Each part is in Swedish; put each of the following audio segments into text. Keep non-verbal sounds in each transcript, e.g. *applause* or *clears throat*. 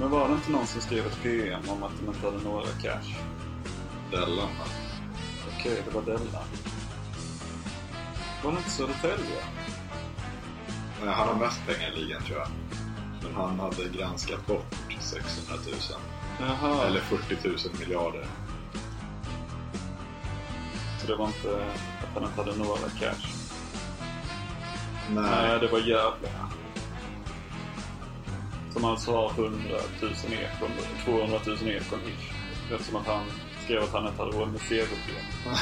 Men var det inte någon som skrev ett PM om att de inte hade några cash? Dellan va? Okej, det var Della. Var det inte Södertälje? Nej, han har mest pengar i ligan tror jag. Men han hade granskat bort 600 000. Jaha. Eller 40 000 miljarder. Så det var inte att han inte hade några cash? Nej. Nej, det var Gävle. Som alltså har 100 000 ekon, 200 000 ekon ish. Eftersom att han skrev att han inte hade råd med segelben. *laughs*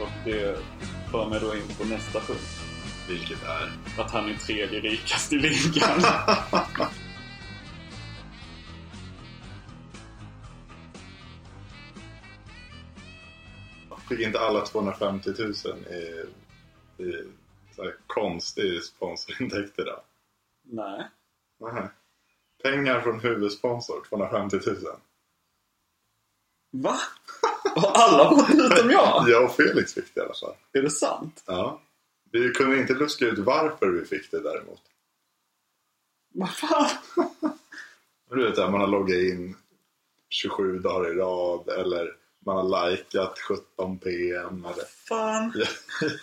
Och det för mig då in på nästa punkt. Vilket är? Att han är tredje rikast i ligan. Fick inte alla 250 000 i, i så här konstig sponsorintäkter då? Nej. Nej. Pengar från huvudsponsor, 250 000. Va? *laughs* Har alla fått utom jag? *laughs* Jag och Felix fick det i alla fall. Är det sant? Ja. Vi kunde inte luska ut varför vi fick det däremot. Vad fan? *laughs* Du vet att man har loggat in 27 dagar i rad eller man har likat 17 PM eller... Fan.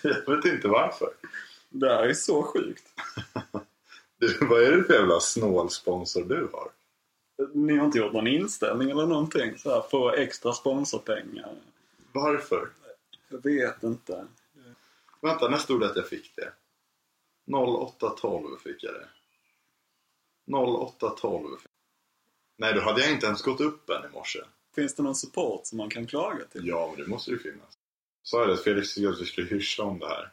Jag vet inte varför. Det här är så sjukt. Du, *laughs* vad är det för jävla snålsponsor du har? Ni har inte gjort någon inställning eller någonting så här, på extra sponsorpengar? Varför? Jag vet inte. Vänta, när stod det att jag fick det? 0812 fick jag det. 0812. Nej, då hade jag inte ens gått upp än i morse. Finns det någon support som man kan klaga till? Ja, men det måste ju finnas. Sa jag det? Felix tyckte att vi skulle hyscha om det här.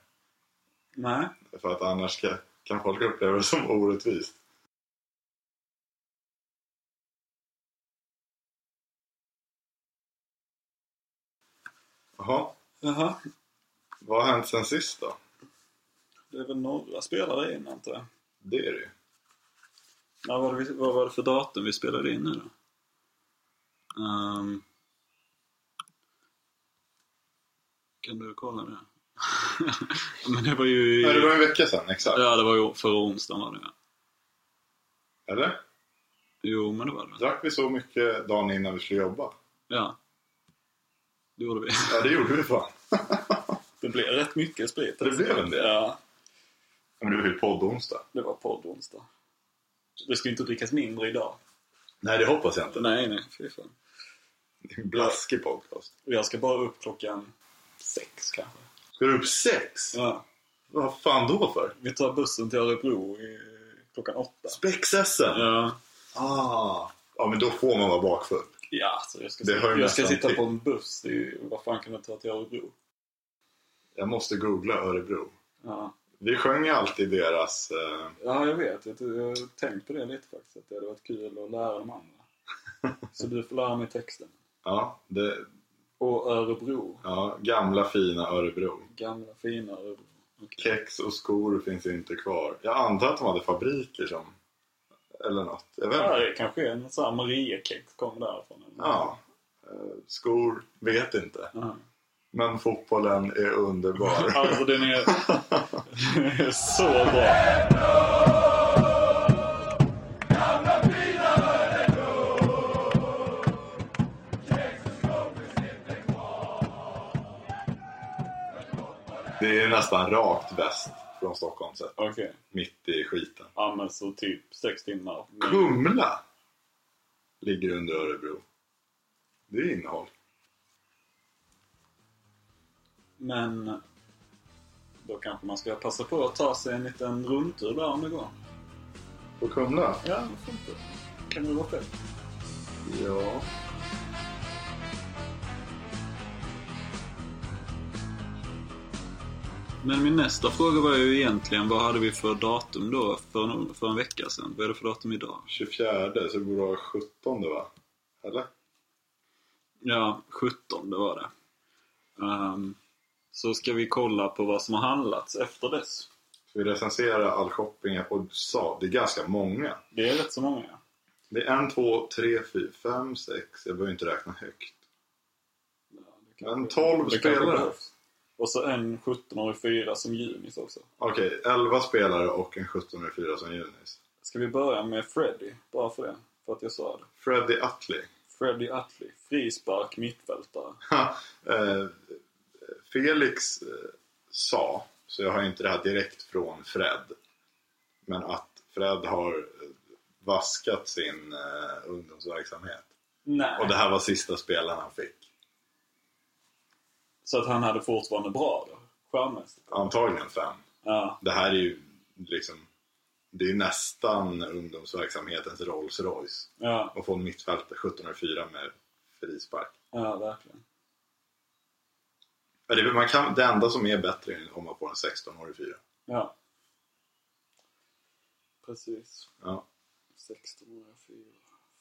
Nej. För att annars ska, kan folk uppleva det som orättvist. Jaha, Jaha. vad har hänt sen sist då? Det är väl några spelare in antar jag. Det är det ju. Ja, vad, var det, vad var det för datum vi spelade in nu då? Ehm. kan du kolla det? *laughs* Men det var ju... Nej, det var en vecka sedan, exakt. Ja, det var ju förra onsdagen var det ja. Eller? Jo, men det var det. Drack vi så mycket dagen innan vi skulle jobba? Ja. Det gjorde vi. Ja, det gjorde vi fan. *laughs* Det blev rätt mycket sprit. Det blev en del. Ja, Men det var ju podd-onsdag. det var podd onsdag. Det ska ju inte drickas mindre idag. Nej, det hoppas jag inte. Nej, nej, fy fan. Det är en blaskig podcast. Jag ska bara upp klockan sex kanske. Ska du upp sex? Ja. Vad fan då för? Vi tar bussen till Örebro i, klockan åtta. Spex-SM? Ja. Ah. Ja, men då får man vara bakfull. Ja, så jag ska, Det jag ska sitta till. på en buss. Ju- vad fan kan jag ta till Örebro? Jag måste googla Örebro. Ja, Vi sjöng alltid deras... Eh, ja jag vet. Jag har tänkt på det lite faktiskt. Att det hade varit kul att lära de andra. *laughs* Så du får lära mig texten. ja, det, Och Örebro. ja, gamla fina Örebro. Gamla fina Örebro. Okej. Kex och skor finns inte kvar. Jag antar att de hade fabriker som... Eller något. Jag vet Ja, det kanske är en sån här Mariekex kom därifrån. eller? Ja. Eh, Skor, vet inte. Ja. Men fotbollen är underbar. Alltså den är, *laughs* den är så bra. Det är nästan rakt väst från Stockholm sett. Okej. Mitt i skiten. Ja men så typ sex timmar. Kumla ligger under Örebro. Det är innehåll. Men då kanske man ska passa på att ta sig en liten rundtur där om det går. På Kumla? Ja, varför inte? Kan det vara fett? Ja. Men min nästa fråga var ju egentligen vad hade vi för datum då för, en- för en vecka sedan? Vad är det för datum idag? 24 så det borde vara 17 va? Eller? Ja, 17 det var det. Ehm, så ska vi kolla på vad som har handlats efter dess. Ska vi recensera all shopping du sa, det är ganska många. Det är rätt så många. Det är en, två, tre, fyra, fem, sex. Jag behöver inte räkna högt. Ja, Men 12 det kanske spelare. Och så en 17 och 4 som junis också. Okej, 11 spelare och en 17 och 4 som junis. Ska vi börja med Freddy? Bara för det. För att jag sa det. Freddie Utley. Freddie Utley. Frispark mittfältare. Eh, Felix eh, sa, så jag har inte det här direkt från Fred, men att Fred har eh, vaskat sin eh, ungdomsverksamhet. Nej. Och det här var sista spelen han fick. Så att han hade fortfarande bra då? Stjärnmässigt? Antagligen fem. Ja. Det här är ju liksom, det är ju nästan ungdomsverksamhetens Rolls Royce. Ja. Att få en mittfältare 1704 med frispark. Ja, verkligen. Ja, Det, man kan, det enda som är bättre är om man får en 16-årig fyra. Ja. Precis. Ja. 16 år, 4.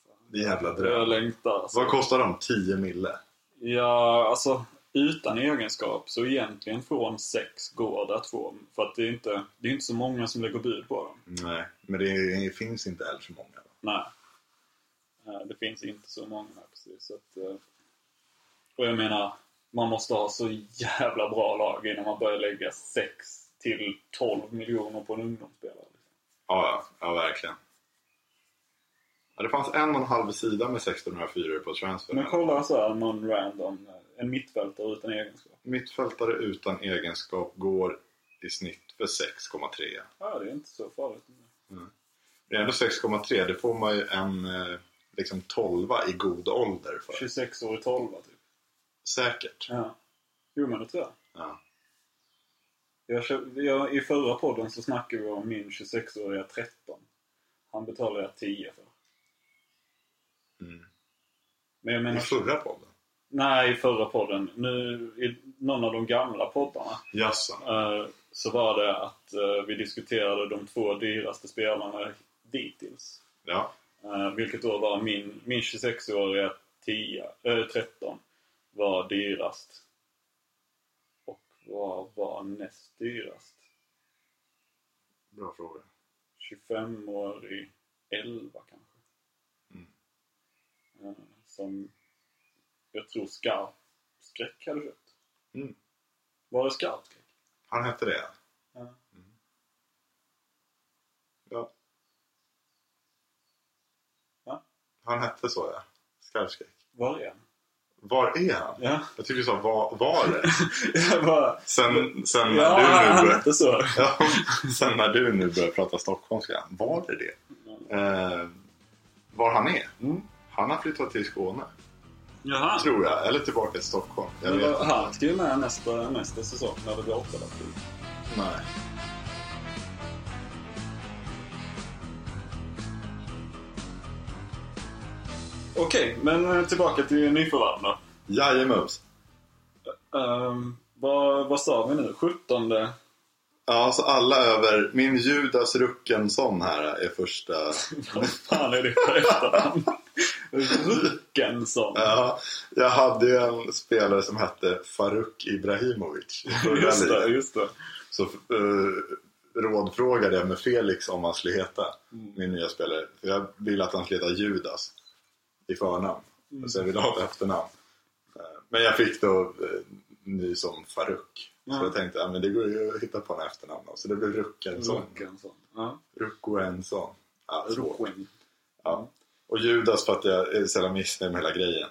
Fan. Det är jävla dröm. Jag längtar alltså. Vad kostar de? 10 mille? Ja, alltså utan egenskap så egentligen från 6 går det att få. För att det är inte, det är inte så många som lägger bud på dem. Nej, men det finns inte heller så många. va? Nej. Eh, Det finns inte så många precis. Så att, eh, och jag menar, man måste ha så jävla bra lag innan man börjar lägga 6 till 12 miljoner på en ungdomsspelare. Ja, ja, ja verkligen. Ja, det fanns en och en halv sida med 1604 på transfer. Men kolla så här, någon random. En mittfältare utan egenskap. Mittfältare utan egenskap går i snitt för 6,3. Ja, det är inte så farligt. Det är ändå 6,3. Det får man ju en eh, liksom 12 i god ålder för. 26 år i 12 typ. Säkert. Ja. Jo, men det tror jag. Ja. Jag, jag, I förra podden så snackade vi om min 26-åriga 13. Han betalade jag 10 för. Mm. Men jag I menar... förra podden? Nej, i förra podden. Nu i någon av de gamla poddarna Jaså? eh, så var det att eh, vi diskuterade de två dyraste spelarna dittills. Ja. Eh, vilket då var min, min 26-åriga 10, eh, 13 var dyrast. Och vad var näst dyrast? Bra fråga. 25-årig 11 kanske. Mm. Eh, som jag tror Skarp Skräck hade köpt. Mm. Var det Skarp Skräck? Han hette det? Ja. Ja. Va? Han hette så ja. Skarpskräck. Var är han? Var är han? Ja. Jag tycker du sa var, var det? *laughs* bara... Sen, sen när Ja, du nu han hette så. *laughs* ja, sen när du nu börjar prata stockholmska, var det det? Eh, var han är? Mm. Han har flyttat till Skåne, Jaha. tror jag. Eller tillbaka till Stockholm. Jag vet inte. han ska ju med nästa, nästa säsong när det blir åtta. Nej. Okej, men eh, tillbaka till nyförvärv då. Jajamums. Ehm, vad, vad sa vi nu? 17? Ja, alltså alla över... Min Judas Ruckensson här är första... *laughs* Vad fan är det för efternamn? Ruckensson. Ja, jag hade ju en spelare som hette Faruk Ibrahimovic Just det, just det. Så uh, rådfrågade jag med Felix om han skulle heta Mm. min nya spelare. För jag ville att han skulle heta Judas i förnamn. Mm. Och sen ville jag ha ett efternamn. Eh, Men jag fick då uh, ny som Faruk. Så Ja. jag tänkte att men det går ju att hitta på en efternamn. då. Så det blev Ruckensson. Ruckensson. Ja. Ruckensson. Ja. Ruckin. Ja. Och Judas för att jag är så missnöjd med hela grejen.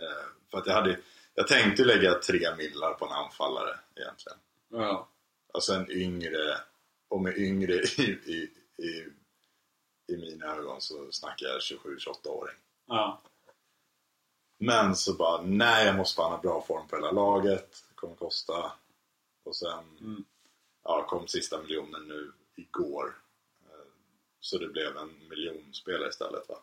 Eh, för att jag hade jag tänkte lägga tre millar på en anfallare egentligen. Ja. Alltså en yngre, och med yngre *laughs* i, i, i, i mina ögon så snackar jag 27-28-åring. Ja. Men så bara, nej jag måste fan ha bra form på hela laget. Det kommer kosta. Och sen Mm. ja, kom sista miljonen nu igår. Eh, Så det blev en miljonspelare istället va?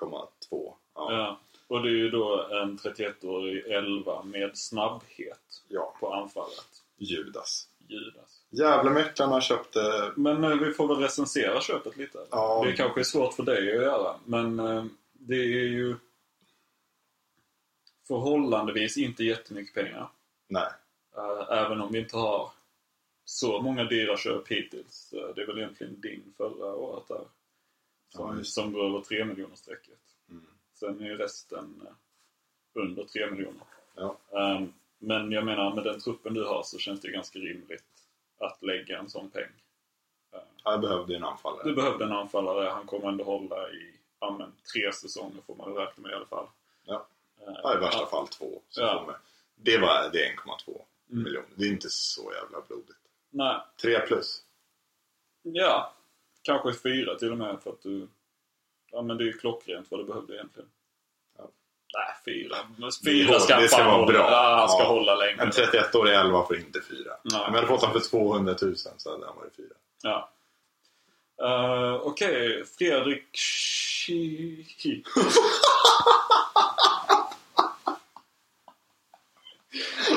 1,2. Ja. ja. Och det är ju då en 31-årig 11 med snabbhet ja, på anfallet. Judas. Judas. Gävlemäklarna köpte... Men eh, vi får väl recensera köpet lite. Ja. Det kanske är svårt för dig att göra, men eh, det är ju förhållandevis inte jättemycket pengar. Nej. Eh, Även om vi inte har så många dyra köp hittills. Det är väl egentligen din förra året där. Ja, Som, just som går över 3 miljoner strecket. Mm. Sen är ju resten eh, under 3 miljoner. Ja. Ehm, Men jag menar med den truppen du har så känns det ganska rimligt att lägga en sån peng. Jag behövde en anfallare. Du behövde en anfallare, han kommer ändå hålla i ja, men, tre säsonger får man räkna med i alla fall. Ja. Ja, I värsta ja. fall två. Så Ja. Det, var, det är 1,2 Mm. miljoner. Det är inte så jävla blodigt. Nej, 3 plus. ja. Kanske fyra till och med för att du... Ja men det är ju klockrent vad du behövde egentligen. Ja. Nej, fyra. Fyra ska det ska vara hålla. bra. Ja, han ska Ja. hålla länge. En 31-årig 11 får inte 4. Nej. Om jag hade fått honom för 200 000 så hade han varit 4. Ja. Uh, Okej, Fredrik Schi... *laughs*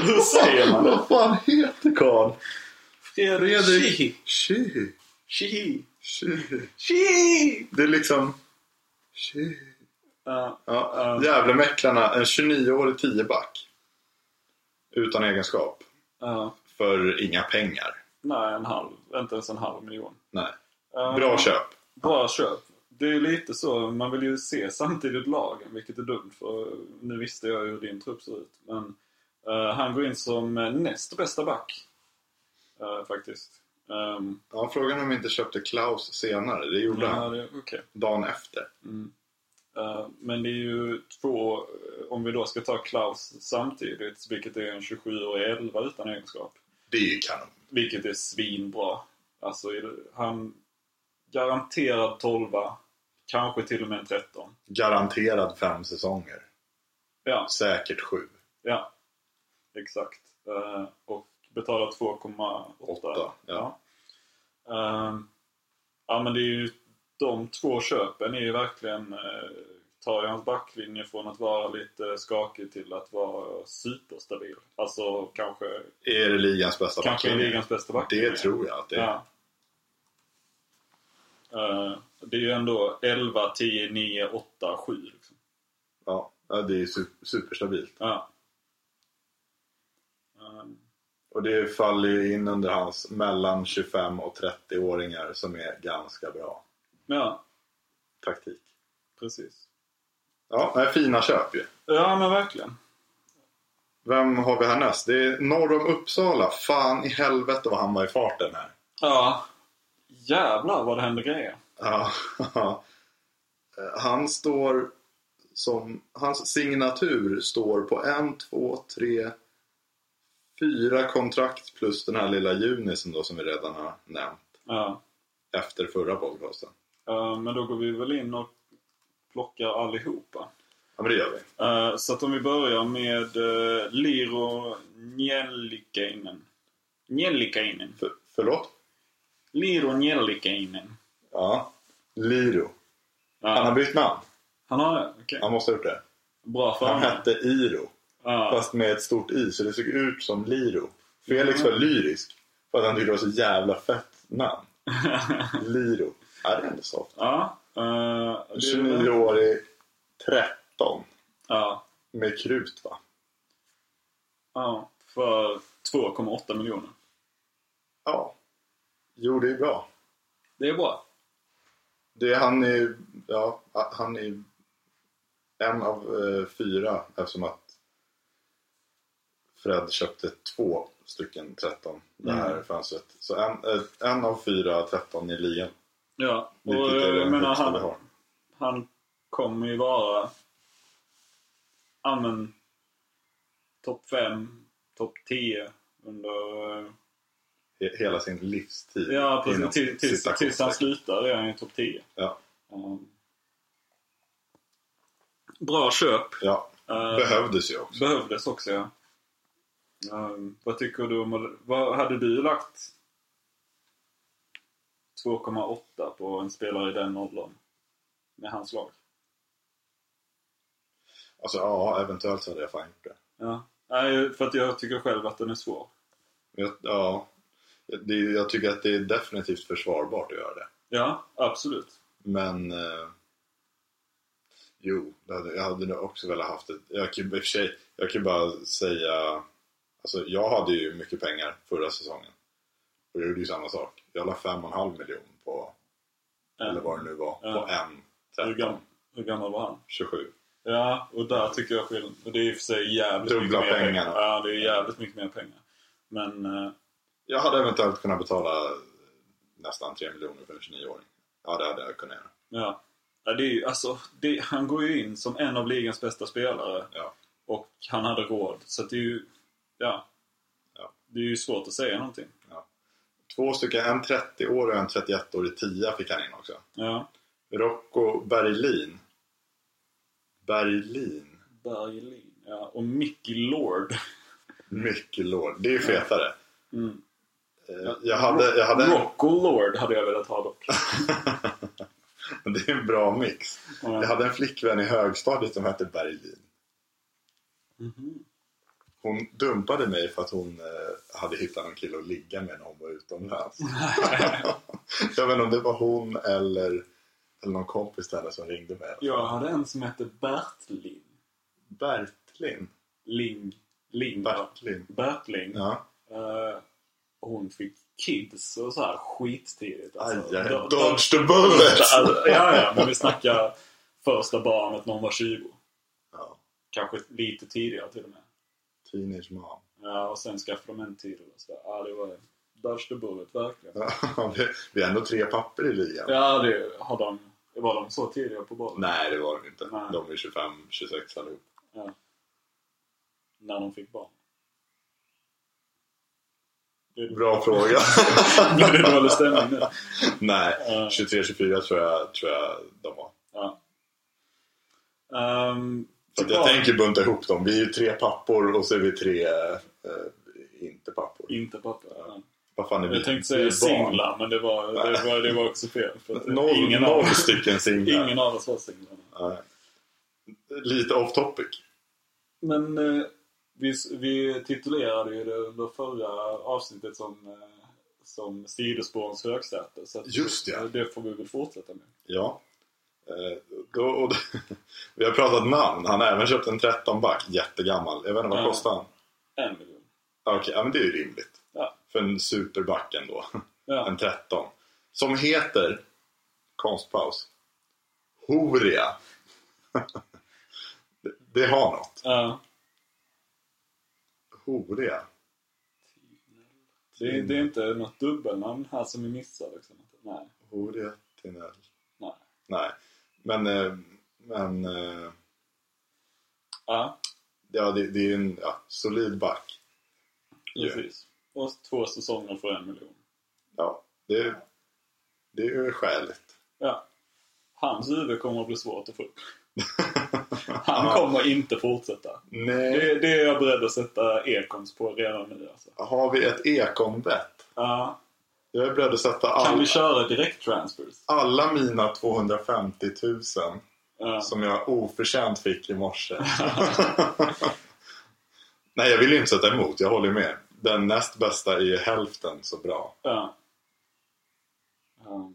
Hur säger man det? Vad fan heter karln? Fredrik. Tji. Schi... Tji. Schi... Det är liksom... Tji. Ja, Ja, Ja. Gävlemäklarna, en 29-årig 10-back. Utan egenskap. ja. För inga pengar. nej, en halv. Inte ens en halv miljon. Nej. Bra köp. Bra köp. Det är lite så, man vill ju se samtidigt lagen, vilket är dumt för nu visste jag ju hur din trupp ser ut. Men eh, han går in som näst bästa back. Eh, faktiskt. Um, Ja, frågan är om vi inte köpte Klaus senare. Det gjorde ja, han. okej. Dagen efter. Mm. Eh, men det är ju två, om vi då ska ta Klaus samtidigt, vilket är en 27-årig 11 utan egenskap. Det är ju kanon. Vilket är svinbra. Alltså, han garanterad 12 kanske till och med en 13. Garanterad fem säsonger. Ja, Säkert sju. ja. Exakt. Eh, och betalar 2,8. Åtta, ja. Ehm, ja, men det är ju de två köpen är ju verkligen eh, tar ju hans backlinje från att vara lite skakig till att vara superstabil. Alltså kanske, Är det ligans bästa kanske backlinje? ligans bästa backlinje. Det tror jag att det är. Ja. Eh, det är ju ändå 11, 10, 9, 8, 7. Liksom. Ja, ja det är su- superstabilt. Ja. Ehm, Och det faller ju in under hans mellan 25 och 30-åringar som är ganska bra ja, taktik. precis. Ja, nej, fina köp ju. Ja, men verkligen. Vem har vi härnäst? Det är norr om Uppsala. Fan i helvete vad han var i farten här. Ja. Jävlar vad det händer grejer. Ja, *laughs* han står som, hans signatur står på en, två, tre, fyra kontrakt plus den här lilla junisen då som vi redan har nämnt Ja. efter förra podcasten. Eh, men då går vi väl in och plockar allihopa. Ja men det gör vi. Eh, så att om vi börjar med uh, Liro Njellikainen. Njellikainen. För, förlåt? Liro Njellikainen. Ja. Liro. Ja. Han har bytt namn. Han har det? Okej. Han måste ha gjort det. Bra för Han hette Iro. Ja. Fast med ett stort i så det såg ut som Liro. Felix var lyrisk. För att han tyckte det var så jävla fett namn. *laughs* Liro. Ja, det är ändå soft. ja. väl- 29-årig 13. Ja. Med krut va? ja. För 2,8 miljoner. Ja. Jo, det är bra. Det är bra. Det är, han är ja, han är en av eh, fyra eftersom att Fred köpte två stycken 13 det här Mm. fönstret. Så en, eh, en av fyra 13 i ligan. Ja. Och är eh, jag menar han, han kommer ju vara ja men topp 5, topp 10 under He- Hela sin livstid. Ja precis. Till, tills, tills han slutar är han ju topp 10. Ja. Um, bra köp. ja. Eh, Behövdes ju också. behövdes också ja. Um, vad tycker du om... Vad hade du lagt 2,8 på en spelare i den åldern? Med hans lag? Alltså ja, eventuellt så hade jag fan gjort det. Ja. Nej, för att jag tycker själv att den är svår. Jag, ja, det, jag tycker att det är definitivt försvarbart att göra det. Ja, absolut. Men eh, jo, jag hade nog också velat haft ett. Jag kan, i och för sig, jag kan bara säga, alltså jag hade ju mycket pengar förra säsongen. Och jag gjorde ju samma sak. Jag la fem och en halv miljon på, eller vad det nu var, Ja. på en Hur, 13, gam, hur gammal var han? 27. Ja, och där tycker jag skillnad. Och det är i och för sig jävligt Dubbla mycket mer pengarna. pengar. Ja, det är jävligt mycket mer pengar. Men eh, Jag hade eventuellt kunnat betala nästan 3 miljoner för en 29-åring. Ja, det hade jag kunnat göra. ja. Ja, det är ju, alltså, det, han går ju in som en av ligans bästa spelare. Ja. Och han hade råd. Så det är ju... Ja. Ja. Det är ju svårt att säga någonting. Två stycken, en 30-årig och en 31-årig tia fick han in också. Ja. Rocco Berlin. Berlin. Berlin. Ja. Och Mickey Lord. *laughs* Mycket lord. Det är ju fetare. Mm. Eh, Jag hade, jag hade Rocco Lord hade jag velat ha dock. *laughs* det är en bra mix. Jag Ja. hade en flickvän i högstadiet som hette Berlin. Mhm. Hon dumpade mig för att hon eh, hade hittat någon kille att ligga med när hon var utomlands. *laughs* jag vet inte om det var hon eller, eller någon kompis till henne som ringde mig. Jag hade en som hette Bertling. Bertlin. Ling. Ling. Bertlin. Bertling. Ja. Eh, hon fick kids och så här skittidigt. Alltså, Aj, dodge the bullet! Alltså, ja, ja, men vi snackar första barnet när hon var 20. Ja. Kanske lite tidigare till och med. Teenage mom. Ja, och sen skaffade de en till. Och så där. Ja, det var bullet, verkligen. Ja, *laughs* vi- vi är ändå tre papper i ligan. Ja, det har de. Var de så tidiga på bollen? Nej, det var de inte. Nej. De är 25, 26 allihop. Ja. När de fick barn. Det Bra fråga. *laughs* Blev det dålig stämning nu? Nej, Ja. 23, 24 tror jag, tror jag de var. Ja. Um, Så jag tänker bunta ihop dem. Vi är ju tre pappor och så är vi tre eh, inte pappor. Inte pappa. Ja. Vad fan är vi? Jag tänkte säga singlar, men det var, det var, det var också fel. Noll, ingen, noll av, stycken singlar. ingen av oss var singlar. Nej. Lite off topic. Men eh, vi, vi titulerade ju det under förra avsnittet som, eh, som sidospårens högsäte. Så att, Just eh, det får vi väl fortsätta med. Ja. Eh, Då, och *laughs* vi har pratat namn. Han har även köpt en 13-back. Jättegammal. Jag vet inte, vad Ja. kostar han? En miljon. Okej, ja, men det är ju rimligt. Ja. För en superback ändå. *laughs* Ja. En 13. Som heter, konstpaus, Horia. *laughs* det, det har något. Ja. Horia. Det, det är inte något dubbelnamn här som vi missar. Liksom. Nej. Horia Tinell. Nej. Nej. Men, eh, men eh, Ja, ja, det, det är en ja, solid back. precis. Och två säsonger för en miljon. Ja, det, det är ju skäligt. Ja. Hans huvud kommer att bli svårt att få upp. *laughs* Han kommer inte fortsätta. Nej. Det, det är jag beredd att sätta ekons på redan nu. Alltså. Har vi ett ekonbett? Ja. Jag är beredd att sätta Kan all, vi köra direkttransfers? alla mina 250 000 Ja. som jag oförtjänt fick i morse. *laughs* *laughs* Nej, jag vill ju inte sätta emot. Jag håller med. Den näst bästa är ju hälften så bra. Ja. Ja.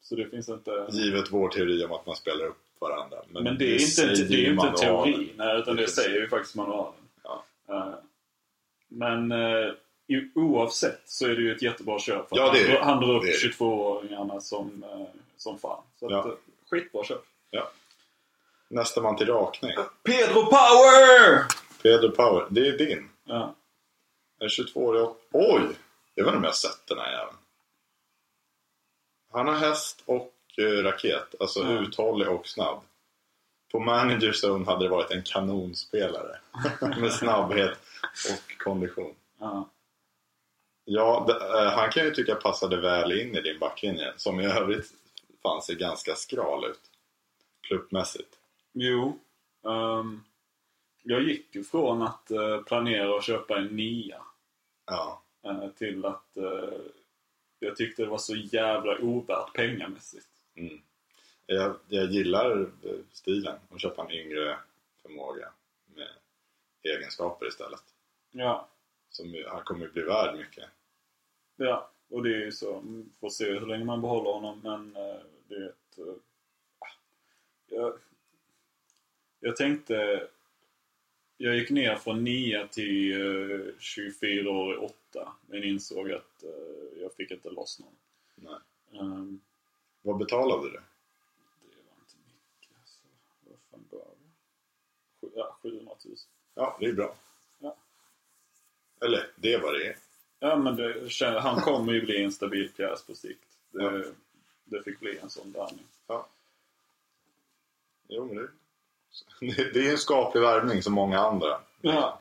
Så det finns inte... Givet vår teori om att man spelar upp varandra. Men det är inte, det är inte en teori, nej, utan det Precis. säger ju faktiskt manualen. Ja. Men eh, oavsett så är det ju ett jättebra köp. För Ja, att det är han, drar upp Det är det. 22-åringarna som, eh, som fan. Så att, Ja. eh, skitbra köp. Nästa man till rakning. Pedro Power! Pedro Power. Det är din. Ja. En 22-årig... Oj! Jag vet inte om jag har sett den här jäveln. Han har häst och eh, raket. Alltså Mm. uthållig och snabb. På Manager Zone hade det varit en kanonspelare. *laughs* Med snabbhet och kondition. Ja. Ja, eh, han kan ju tycka passade väl in i din backlinje. Som i övrigt fanns ser ganska skral ut. Klubbmässigt. Jo. ehm, jag gick ju från att eh, planera att köpa en nia Ja. eh, till att eh, jag tyckte det var så jävla ovärt pengamässigt. Mm. Jag, jag gillar stilen. Att köpa en yngre förmåga med egenskaper istället. Ja. Som han kommer bli värd mycket. Ja, och det är ju så. Mm, Får se hur länge man behåller honom, men eh, det är ett... eh, ah. jag, jag tänkte... Jag gick ner från 9 till eh, 24 år i 8, men insåg att eh, jag fick inte loss någon. Nej. Ehm, Vad betalade du? det var inte mycket. Så vad fan var det? Sju- Ja, 700 000. Ja, det är bra. Eller, det var det är. Ja, men det, han kommer ju bli en stabil pjäs på sikt. Det, Ja. det fick bli en sån värvning. Ja. Jo, men det, det, är en skaplig värvning som många andra. Ja.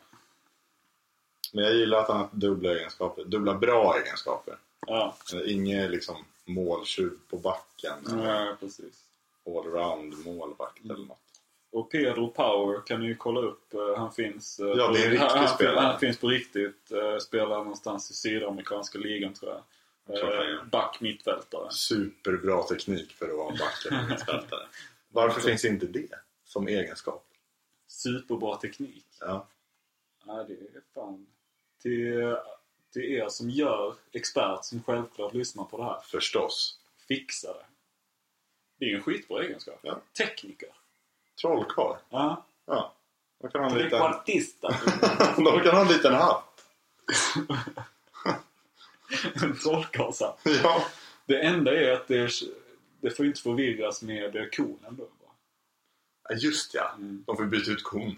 Men jag gillar att han har dubbla egenskaper. Dubbla bra egenskaper. Ja, Inget liksom måltjuv på backen. ja precis. allround målvakt eller något. Och Pedro Power kan ni ju kolla upp. Eh, Han finns, eh, Ja, det är en riktig han, spelare. Han finns på riktigt. eh, Spelar någonstans i sydamerikanska ligan tror jag. Back mittfältare. Superbra teknik för att vara en back *laughs* mittfältare. Varför finns inte det som egenskap? Superbra teknik. Ja. Ja, det är fan... Till, till er som gör expert som självklart lyssnar på det här. Förstås. Fixa det. Det är ju en skitbra egenskap. Ja. Tekniker. Trollkarl. Ja. Ja. De kan ha en liten, Trequartista. *laughs* de kan ha en liten hatt. *laughs* En trollkarlshatt. Ja. Det enda är att det, det får inte förvirras med konen då. Ja, Just ja. Mm. De får byta ut konen.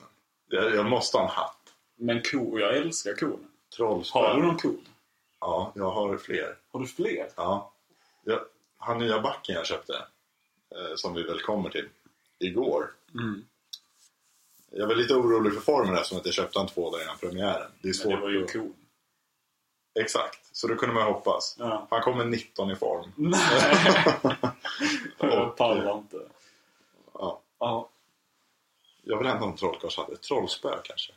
Jag, jag måste ha en hatt. Men ko, jag älskar konen. Trollspö. Har du någon kon? Ja, jag har fler. Har du fler? Ja. Jag, han nya backen jag köpte, eh, som vi väl kommer till, igår. Mm. Jag var lite orolig för formen eftersom att jag köpte han två dagar innan premiären. Det är Men svårt det var ju kon. Exakt, så då kunde man hoppas. Ja. Han kommer 19 i form. *laughs* Nej! jag *laughs* Och, pallar inte. Ja. Ja. Jag vill ändå ha en trollkarlshatt. Ett trollspö kanske.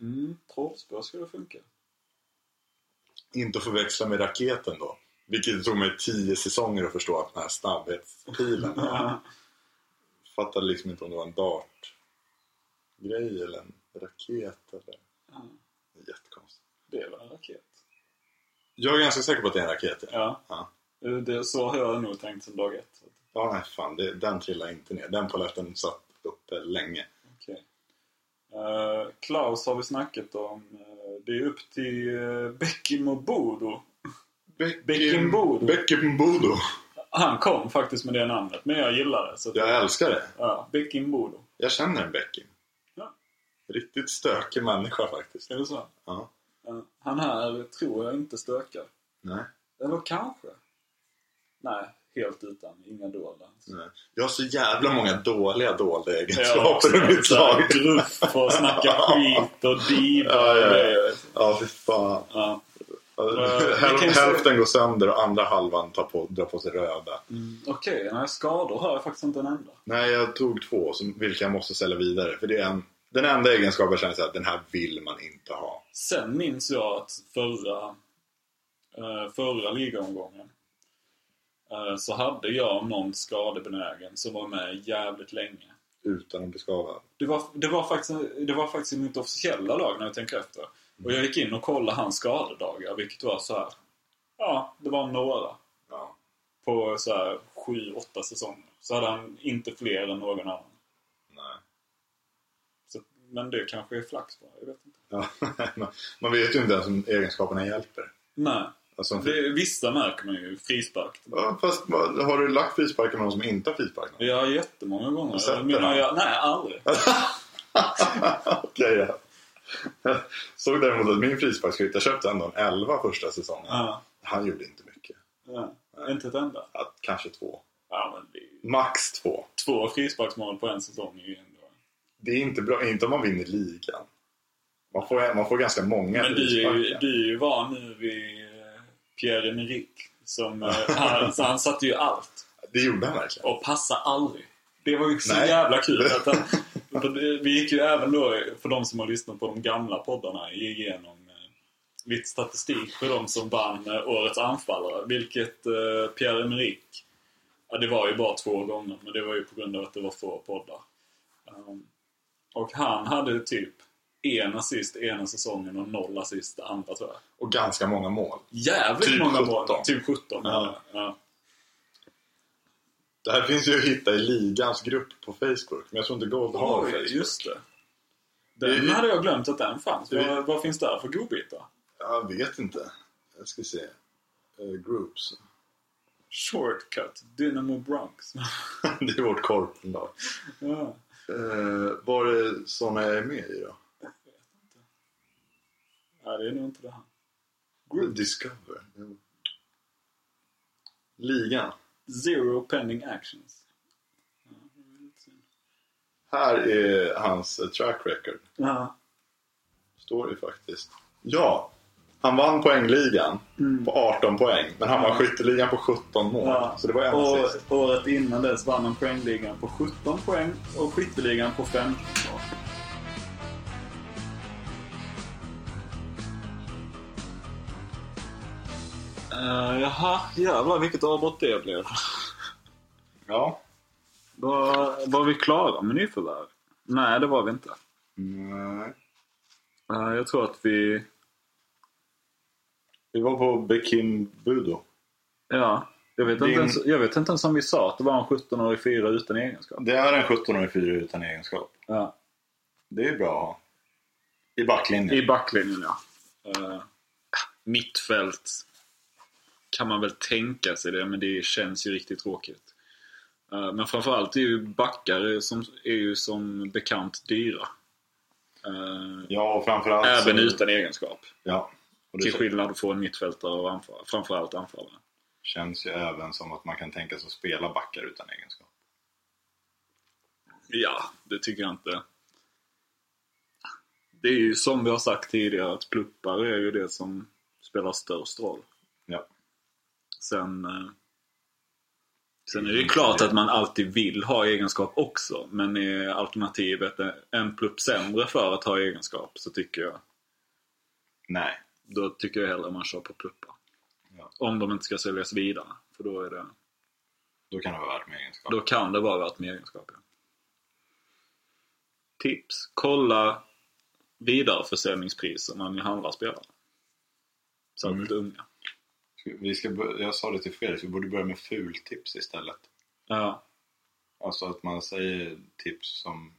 Mm, trollspö skulle funka. Inte att förväxla med raketen då. Vilket tog mig 10 säsonger att förstå att den här snabbhetspilen. *laughs* Fattade liksom inte om det var en dartgrej eller en raket eller... Är jättekonstigt. Det är väl en raket? Jag är ganska säker på att det är en raket. Ja, Ja. Det, så har jag nog tänkt sedan dag ett. ja nej fan. Det, den trillar inte ner. Den polletten satt uppe länge. Okej. Eh, Klaus har vi snackat om. Eh, det är upp till uh, Beckim och Bodo. Beckenbodo. Beckenbodo. Han kom faktiskt med det namnet, men jag gillar det. Så Jag älskar det. ja, Beckim Bodo. Jag känner en Beckin. Ja. Riktigt stökig människa faktiskt. Är det så? Ja. Han här tror jag inte stökar. Nej. Eller kanske? Nej, helt utan. Inga dolda. Nej. Jag har så jävla många dåliga dolda egenskaper i mitt lag. Gruff och snacka *laughs* skit och diva Ja, ja, ja. Ja, fy fan. Ja. Häl- se- Hälften går sönder och andra halvan tar på, drar på sig röda. Mm, Okej, okay, skador har jag faktiskt inte en enda. Nej, jag tog två som, vilka jag måste sälja vidare. För det är en, den enda egenskapen jag känner att den här vill man inte ha. Sen minns jag att förra, eh, förra ligaomgången eh, så hade jag någon skadebenägen som var med jävligt länge. Utan att bli skadad. Det var, det var, faktiskt, det var faktiskt i mitt officiella lag när jag tänker efter. Och jag gick in och kollade hans skadedagar, vilket var så här. Ja, det var några. Ja. På så här 7-8 säsonger. Så hade han inte fler än någon annan. Nej. Så, men det kanske är flax bara, jag vet inte. Ja. *laughs* man- vet ju inte ens om egenskaperna hjälper. Nej, Alltså, det, vissa märker man ju. Frispark. ja, fast har du lagt frisparken med någon som inte har frispark? Ja, jättemånga gånger. Jag menar, jag, nej, aldrig. *laughs* Okej, ja. Jag *laughs* såg däremot att min frisparksskytt, jag köpte ändå en 11 första säsongen. Ja, Han gjorde inte mycket. ja. Inte ett enda. Ja, kanske två. Ja, men det Max två. två frisparksmål på en säsong är ju ändå... Det är inte bra, inte om man vinner ligan. Man får, man får ganska många Men du är ju, frisparkar. du är ju van nu vid eh, Pierre-Emerick. Som, eh, han, så han satte ju allt. Det gjorde han verkligen. Och passade aldrig. Det var ju så Nej. jävla kul. Att han, *laughs* vi gick ju även då, för de som har lyssnat på de gamla poddarna, igenom eh, lite statistik för de som vann eh, Årets anfallare. Vilket eh, Pierre-Emerick, ja det var ju bara två gånger, men det var ju på grund av att det var få poddar. Um, och han hade typ en assist ena säsongen och noll assist andra tror jag. Och ganska många mål. Jävligt Typ många 17. mål. Typ 17. Ja. Ja. Det här finns ju att hitta i ligans grupp på Facebook. Men jag tror inte Gold har Oj, Facebook. just det. Den Det- hade jag glömt att den fanns. Det- Vad, vad finns där för godbitar? Jag vet inte. Jag ska se. Eh, groups. Shortcut, Dynamo Bronx. *laughs* det är vårt korpenlag. ja. Uh, var det såna jag är med i då? ja, det är nog inte det här. Discover. Jo. Ligan. Zero pending actions. Ja. Här är hans eh, track record. Ja. Står det faktiskt. Ja, han vann poängligan på 18 poäng. Men han vann skytteligan på 17 mål. Ja. Så det var en och assist. året innan dess vann han poängligan på 17 poäng och skytteligan på 15 mål. Uh, jaha, jävlar vilket avbrott det blev. Ja. Var, var vi klara med nyförvärv? Nej, det var vi inte. Nej. Eh, jag tror att vi... Vi var på Bekim Budo. Ja. Jag vet, Din- inte ens, jag vet inte ens om vi sa att det var en 17-årig fyra utan egenskap. Det är en 17-årig fyra utan egenskap. Ja. Det är bra att ha. I backlinjen. I backlinjen, ja. Uh, mittfält kan man väl tänka sig det, men det känns ju riktigt tråkigt. Eh, men framförallt är ju backar som, är ju som bekant dyra. Eh, Ja, och framförallt även så- utan egenskap. Ja. Till skillnad från mittfältare och anfall, framförallt anfallare. känns ju även som att man kan tänka sig att spela backar utan egenskap. Ja, det tycker jag inte. Det är ju som vi har sagt tidigare att pluppar är ju det som spelar störst roll. Sen, eh, sen är det ju klart att man alltid vill ha egenskap också. Men är alternativet en plupp sämre för att ha egenskap så tycker jag Nej. då tycker jag hellre man kör på pluppar. Ja. Om de inte ska säljas vidare. För då, är det, Då kan det vara värt med egenskap. då kan det vara värt med egenskap. Ja. Tips. Kolla vidareförsäljningspriser när ni handlar spelare. Särskilt unga. Vi ska, jag sa det till Fredrik, vi borde börja med fultips istället. Ja, Alltså att man säger tips som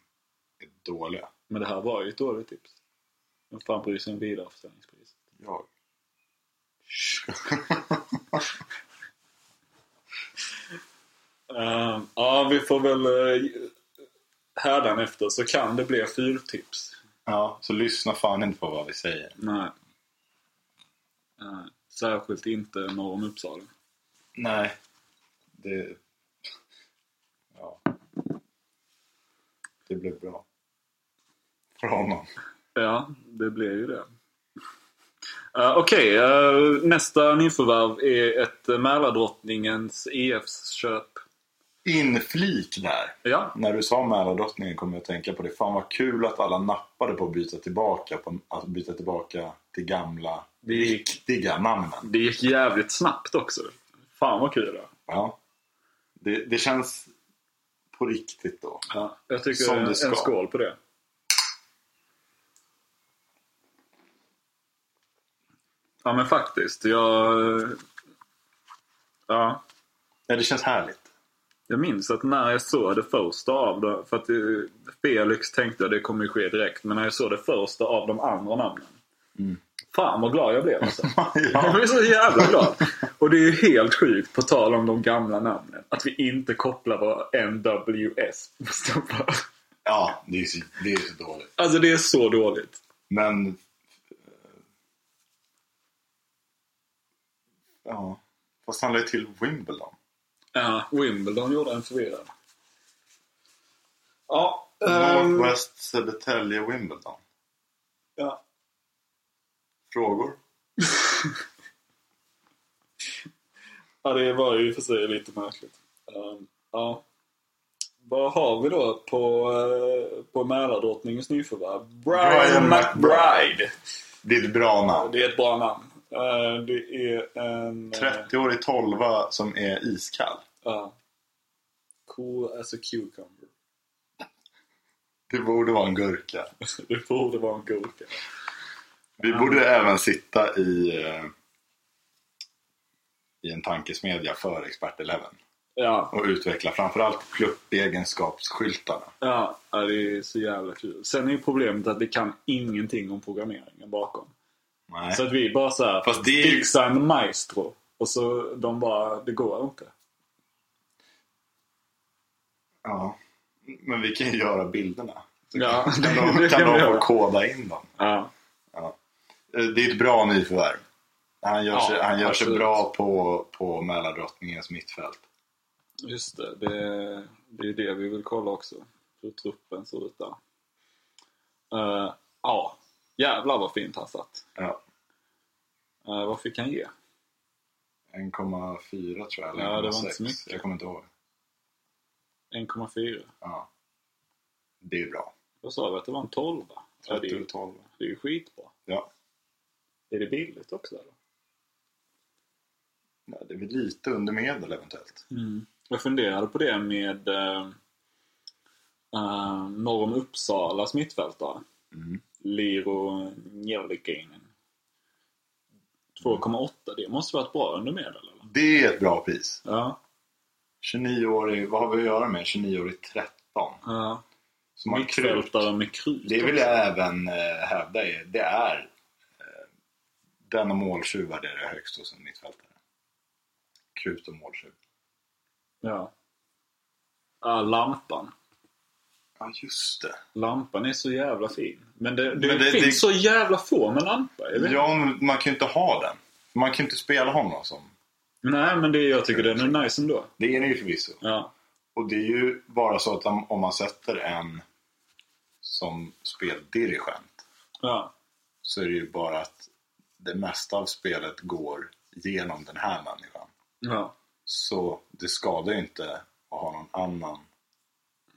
är dåliga. men det här var ju ett dåligt tips. Vem fan bryr sig om vidareförsäljningspris? Jag. Uh, ja, vi får väl uh, hädanefter så kan det bli fultips. ja, så lyssna fan inte på vad vi säger. Nej. Nej, särskilt inte norr om Uppsala. Nej. Det... Ja. Det blev bra. För honom. Ja, det blir ju det. Uh, Okej, eh, nästa nyförvärv är ett uh, Mälardrottningens EFs köp. Inflik där. Ja, När du sa Mälardrottningen kom jag att tänka på det. Fan vad kul att alla nappade på att byta tillbaka, på, att byta tillbaka till gamla, Det gick- riktiga namnen. det gick jävligt snabbt också. Fan vad kul det Ja. Det, det känns på riktigt då. ja, Jag tycker Som en, ska. en skål på det. Ja men faktiskt. Jag, ja, Ja, det känns härligt. jag minns att när jag såg det första av det. För att det, Felix tänkte jag det kommer ske direkt. Men när jag såg det första av de andra namnen. Mm. Fan vad glad jag blev alltså. *laughs* Jag ja. blev så jävla glad. Och det är ju helt sjukt, på tal om de gamla namnen, att vi inte kopplar vad NWS står för. ja, det är, så, det är så dåligt. Alltså det är så dåligt. Men... eh, Ja. Fast han lade till Wimbledon. Ja, Wimbledon gjorde en förvirrad. Ja, ehm, Northwest Södertälje Wimbledon. ja. Frågor? *laughs* ja, det var ju för sig lite märkligt. Ehm, ja. Vad har vi då på, uh, på Mälardrottningens nyförvärv? Brian McBride. Det är ett bra namn. Det är ett bra namn. Eh, det är en... eh, 30-årig tolva som är iskall. Ja. Cool as a cucumber. Det borde vara en gurka. *laughs* Det borde vara en gurka. Vi borde även sitta i, eh, i en tankesmedja för Expert Eleven Ja, och utveckla framförallt pluppegenskapsskyltarna. ja, det är så jävla kul. Sen är ju problemet att vi kan ingenting om programmeringen bakom. Nej. Så att vi bara såhär, Fast det är fixa en maestro. Och så de bara, det går inte. Ja. Men vi kan ju göra bilderna. Så Ja, kan, de, *laughs* kan de få koda in dem. Ja, Det är ett bra nyförvärv. Han gör, Ja, sig, han gör sig bra på, på Mälardrottningens mittfält. just det. Det, det är det vi vill kolla också. hur truppen ser ut där. Eh, ja, jävlar vad fint han satt. Ja. Uh, vad fick han ge? 1,4 tror jag. Eller Ja, det var 1,6. inte så mycket. Jag kommer inte ihåg. 1,4. Ja. Det är bra. Vad sa vi att det var en 12 Ja, det, 30 är, eller 12. det är ju skitbra. Ja. Är det billigt också eller? Nej, det är väl lite under medel eventuellt. Jag funderade på det med uh, uh, norr om Uppsalas mittfältare. Mm. Liro Njälikainen. 2,8. Det måste vara ett bra under medel eller? Det är ett bra pris. Ja. 29-årig, vad har vi att göra med 29-årig 13? ja. Som har krut. Mittfältare med krut Det vill också. jag även eh, hävda är, det är eh, den och måltjuv värderar jag högst hos en mittfältare. Krut och måltjuv. Ja. ja. Lampan. Ja, just det. Lampan är så jävla fin. Men det, det, Men det- finns det- så jävla få med lampa. Ja, men man kan ju inte ha den. Man kan ju inte spela honom som. Nej, men det, jag tycker den är nice ändå. Det är det ju förvisso. Ja. Och det är ju bara så att om om man sätter en som speldirigent Ja. så är det ju bara att det mesta av spelet går genom den här människan. ja. Så det skadar ju inte att ha någon annan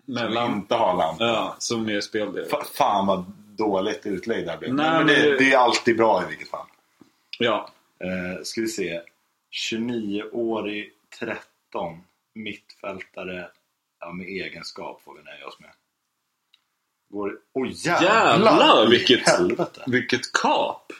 Med som inte har lampa. Ja, som är speldelare. Fa- Fan vad dåligt utlägg det här blev. Nej, men men det, det- det är alltid bra i vilket fall. Ja. Eh, ska vi se. 29-årig 13 mittfältare ja, med egenskap får vi nöja oss med. Går... Oj jävlar! Jävlar, vilket- helvete! Vilket kap!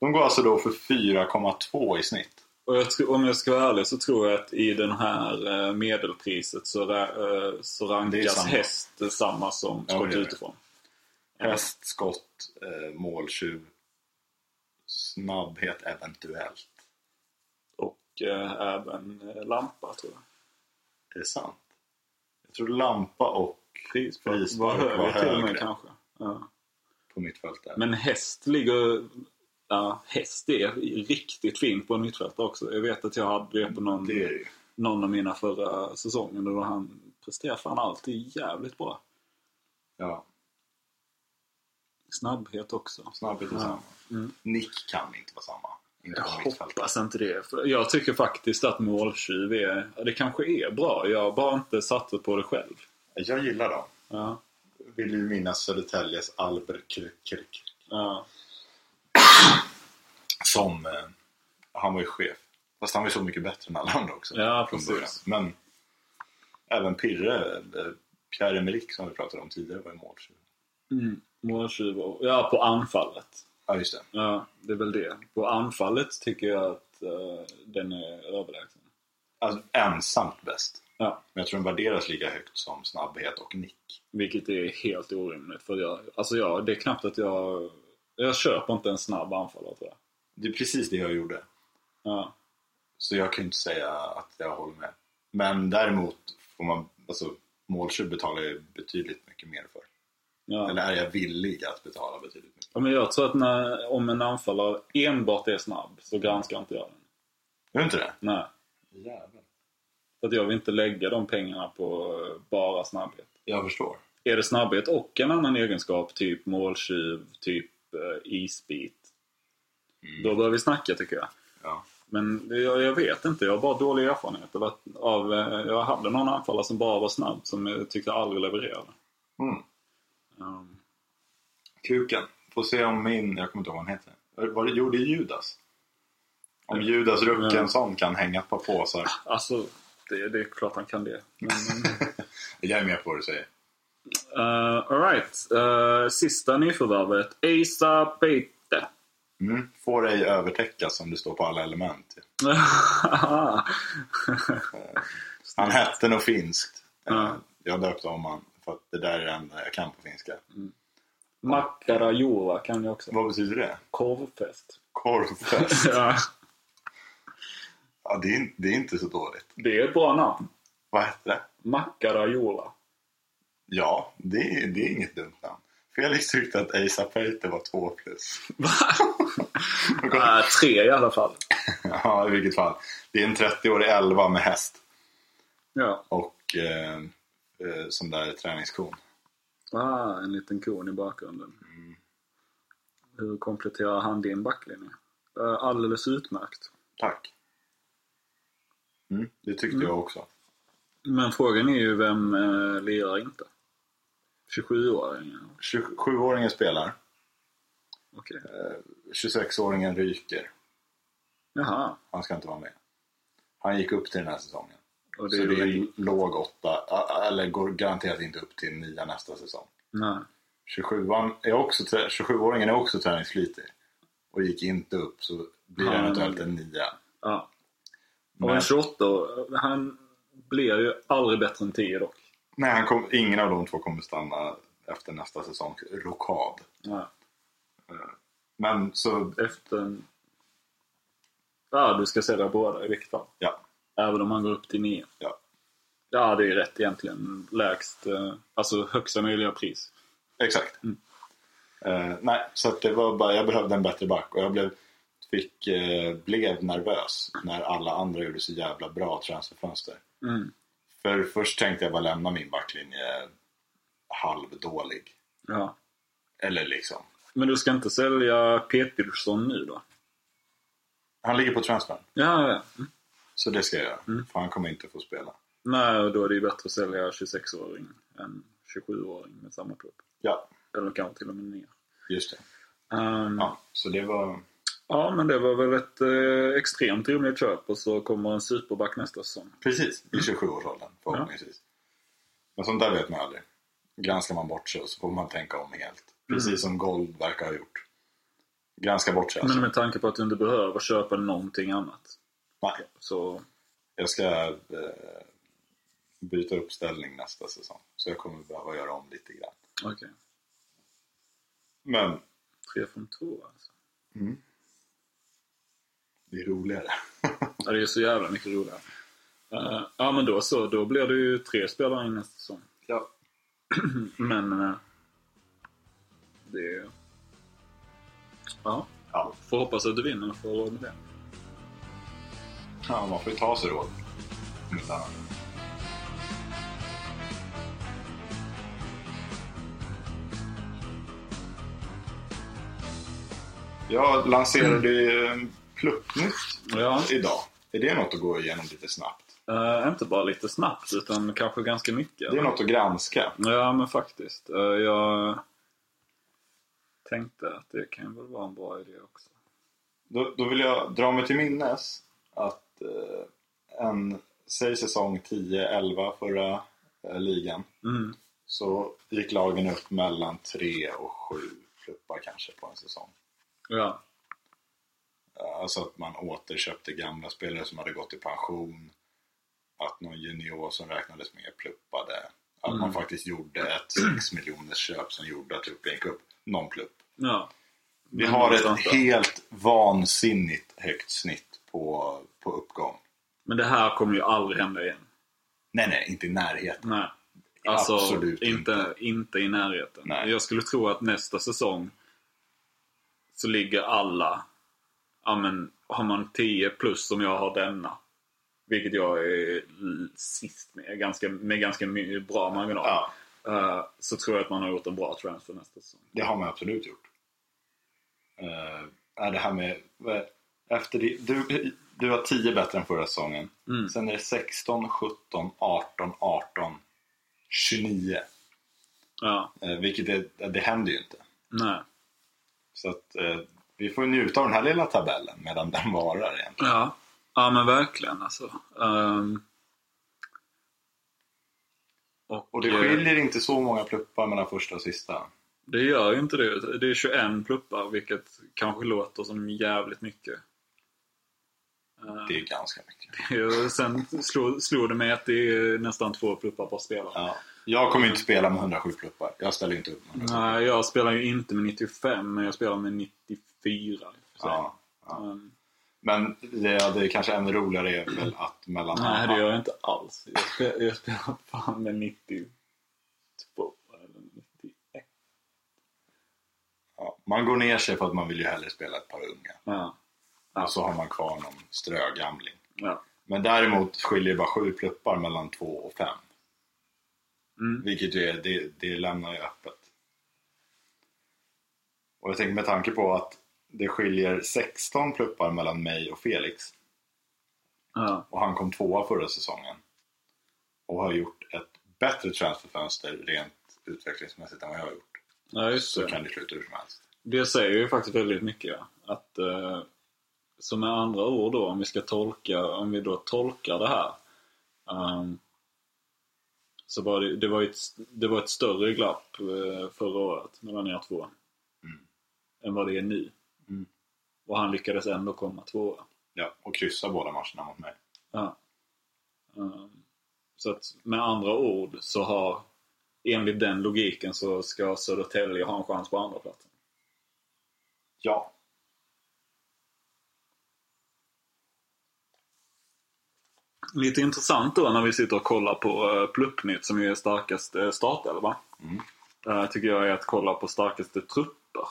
De går alltså då för 4,2 i snitt. Och jag om jag ska vara ärlig så tror jag att i den här eh, medelpriset så, ra- eh, så är rankas samma. häst samma som skott är det. utifrån. Häst, skott, eh, måltjuv, snabbhet eventuellt. Och eh, även lampa tror jag. Är det sant? Jag tror lampa och Frispark var högre var till och med högre. kanske. Ja. på mittfältet. Men häst ligger... Ja, häst är riktigt fint på en mittfältare också. Jag vet att jag hade det på någon, Det någon av mina förra säsonger då han presterar fan alltid jävligt bra. Ja, Snabbhet också. snabbhet Ja. samma. Mm. Nick kan inte vara samma. Inte Jag hoppas inte det. Jag tycker faktiskt att måltjuv är... Det kanske är bra. Jag har bara inte satsat på det själv. Jag gillar dem. Ja. Vill ju minnas Södertäljes Albert Kirk. Ja. Som, eh, han var ju chef. Fast han var ju så mycket bättre än alla andra också. Ja, precis. Men även Pirre, eh, Pierre-Emerick som vi pratade om tidigare var ju måltjuv. Mm. Måltjuv och... Ja, på anfallet. Ja, just det. Ja, det är väl det. På anfallet tycker jag att eh, den är överlägsen. Alltså ensamt bäst. Ja. Men jag tror den värderas lika högt som snabbhet och nick. Vilket är helt orimligt. För jag, alltså jag, det är knappt att jag... Jag köper inte en snabb anfallare tror jag. Det är precis det jag gjorde. Ja. Så jag kan inte säga att jag håller med. Men däremot får man, alltså måltjuv betalar jag betydligt mycket mer för. Ja. Eller är jag villig att betala betydligt mycket? ja, men jag tror att när, om en anfallare enbart är snabb så granskar inte jag den. Gör inte det? Nej. Jävlar. För att jag vill inte lägga de pengarna på bara snabbhet. Jag förstår. Är det snabbhet och en annan egenskap, typ måltjuv, typ eh, isbit. Mm. Då börjar vi snacka tycker jag. Ja. Men jag, jag vet inte, jag har bara dålig erfarenhet av, att, av eh, Jag hade någon anfallare som bara var snabb som jag tyckte aldrig levererade. Mm. Um, Kuken. Får se om min, jag kommer inte ihåg vad han heter. Var det, jo, det är Judas. Om Judas Ruckensson kan hänga ett par påsar. alltså, det, det är klart han kan det. Men, *laughs* Jag är med på vad du säger. uh, Alright, uh, sista nyförvärvet. Asa Peite. Mm. Får ej övertäckas som det står på alla element. *laughs* Han hette nog finskt. Eh, Jag döpte om han för att det där är det enda jag kan på finska. Makkarajuva kan jag också. Vad betyder det? Korvfest. Korvfest. *laughs* ja, ja, det, är, det är inte så dåligt. det är ett bra namn. Vad hette det? Makkarajuva. Ja, det är, det är inget dumt namn. Felix tyckte att Asa Peite var två plus. Uh, *laughs* tre i alla fall. *laughs* ja, i vilket fall. Det är en 30-årig 11 med häst. Ja. Och eh, eh, sån där träningskon. Ah, en liten kon i bakgrunden. Mm. Hur kompletterar han din backlinje? Eh, Alldeles utmärkt. Tack. Mm, det tyckte Mm. jag också. Men frågan är ju vem eh, lirar inte? 27-åringen? 27-åringen spelar. Eh, 26-åringen ryker. Jaha. Han ska inte vara med. Han gick upp till den här säsongen. Och det så är det är låg åtta, eller går garanterat inte upp till nia nästa säsong. Nej. 27-an är också, trä- 27-åringen är också träningsflitig. Och gick inte upp så blir Ja, eventuellt en nia. Ja. Och en 28 år, han blir ju aldrig bättre än 10 dock. Nej, han kom, ingen av de två kommer stanna efter nästa säsongs rokad. Ja. Men så, Efter. Ja, du ska sälja båda i vilket fall. ja. Även om han går upp till 9. Ja. Ja, det är rätt egentligen. Lägst, eh, alltså högsta möjliga pris. Exakt. Mm. Eh, nej, så det var bara, jag behövde en bättre back och jag blev, fick, eh, blev nervös när alla andra gjorde så jävla bra transferfönster. Mm. För först tänkte jag bara lämna min backlinje halvdålig. Ja. Eller liksom. Men du ska inte sälja Petersson nu då? Han ligger på transfern. Ja, ja. Mm. Så det ska jag göra. Mm. För han kommer inte få spela. Nej, och då är det ju bättre att sälja 26-åring än 27-åring med samma trupp. Ja, Eller kanske till och med ner. just det. Um. Ja, så det var... men det var väl ett eh, extremt rimligt köp och så kommer en superback nästa säsong. Precis, i 27-årsåldern förhoppningsvis. Men sånt där vet man aldrig. Granskar man bort sig så får man tänka om helt. Precis Mm. som Gold verkar ha gjort. Granska bort sig alltså. Men med tanke på att du inte behöver köpa någonting annat. Nej, Så, jag ska eh, byta uppställning nästa säsong. Så jag kommer behöva göra om lite grann. okej. Men Tre från två alltså. Det är roligare. *laughs* Ja, det är så jävla mycket roligare. Eh, ja, men då så. Då blir det ju tre spelare in nästa säsong. ja. *clears throat* Men eh, det... Ja, Ja. får hoppas att du vinner för råd med det. ja, man får ju ta sig råd. Om inte annat. Jag lanserade ju en pluppnytt Ja, idag. Är det något att gå igenom lite snabbt? eh, inte bara lite snabbt utan kanske ganska mycket. Det är något att granska. Ja, men faktiskt. Eh, jag tänkte att det kan väl vara en bra idé också. Då, då vill jag dra mig till minnes att eh, en, säg säsong 10-11 förra ligan, Mm. så gick lagen upp mellan 3 och 7 pluppar kanske på en säsong. Ja. Alltså att man återköpte gamla spelare som hade gått i pension. Att någon junior som räknades med pluppade. Att Mm. man faktiskt gjorde ett *clears throat* 6 miljoners köp som gjorde att truppen gick upp. Någon plupp. ja. Vi Men har ett helt vansinnigt högt snitt på, på uppgång. Men det här kommer ju aldrig hända igen. Nej, nej, inte i närheten. Nej. Alltså, Absolut inte, inte. inte i närheten. Nej. Jag skulle tro att nästa säsong så ligger alla, ja men har man 10 plus som jag har denna. Vilket jag är sist med, ganska, med ganska bra marginal. Ja, Eh, så tror jag att man har gjort en bra transfer nästa säsong. det har man absolut gjort. Uh, är det här med... Efter det, du, du har 10 bättre än förra säsongen. Mm. Sen är det 16, 17, 18, 18, 29. Ja, Eh, vilket är, det händer ju inte. nej. Så att vi får njuta av den här lilla tabellen medan den varar egentligen. Ja, ja men verkligen alltså. Ehm, och, Och det eh, skiljer inte så många pluppar mellan första och sista. Det gör ju inte det. Det är 21 pluppar vilket kanske låter som jävligt mycket. Eh, Det är ganska mycket. Sen slog, slog det mig att det är nästan två pluppar per spelare. Ja. Jag kommer inte spela med 107 pluppar. Jag ställer inte upp med 107. Nej, jag spelar ju inte med 95 men jag spelar med 94. Så. Ja, ja. Um, Men det, det kanske ännu roligare är väl att mellan... nej, det gör jag inte alls. Jag spelar, jag spelar fan med 92 eller 91. ja, man går ner sig för att man vill ju hellre spela ett par unga. Ja. Och så har man kvar någon strögamling. Ja. Men däremot skiljer bara sju pluppar mellan två och fem. Mm. Vilket ju är, det, det lämnar ju öppet. Och jag tänker med tanke på att det skiljer 16 pluppar mellan mig och Felix. Ja. Och han kom tvåa förra säsongen. Och har gjort ett bättre transferfönster rent utvecklingsmässigt än vad jag har gjort. ja, just Så det. kan det sluta hur som helst. Det säger ju faktiskt väldigt mycket. Att, eh, så med andra ord då, om vi ska tolka, om vi då tolkar det här. ehm, så var det, det, var ett, det var ett större glapp eh, förra året mellan er två. Mm. Än vad det är nu. Mm. Och han lyckades ändå komma tvåa. Ja, och kryssa båda matcherna mot mig. Ja. Ehm, så att med andra ord så har enligt den logiken så ska Södertälje ha en chans på andra platsen. Ja. Lite intressant då när vi sitter och kollar på uh, Pluppnytt som är starkaste startelva. Mm. Uh, tycker jag är att kolla på starkaste trupper.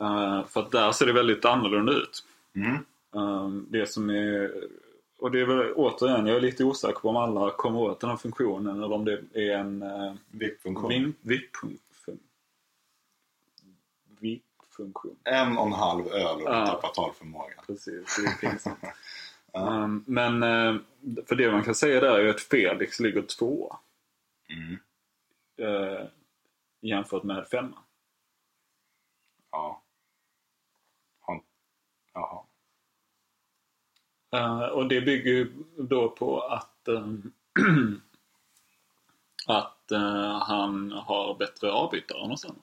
Eh, för att där ser det väldigt annorlunda ut. Mm. Um, det som är... Och det är väl återigen, jag är lite osäker på om alla kommer åt den här funktionen eller om det är en uh, VIP-funktion. VIP-funktion. VIP-funktion. En och en halv öl och Ja. tappa talförmåga. Precis, det är pinsamt. *laughs* um, men eh, för det man kan säga där är att Felix ligger två Mm. eh, jämfört med femma. Ja. Han... Jaha. Eh, och det bygger då på att, ehm, *clears throat* att eh, han har bättre avbytare än oss andra.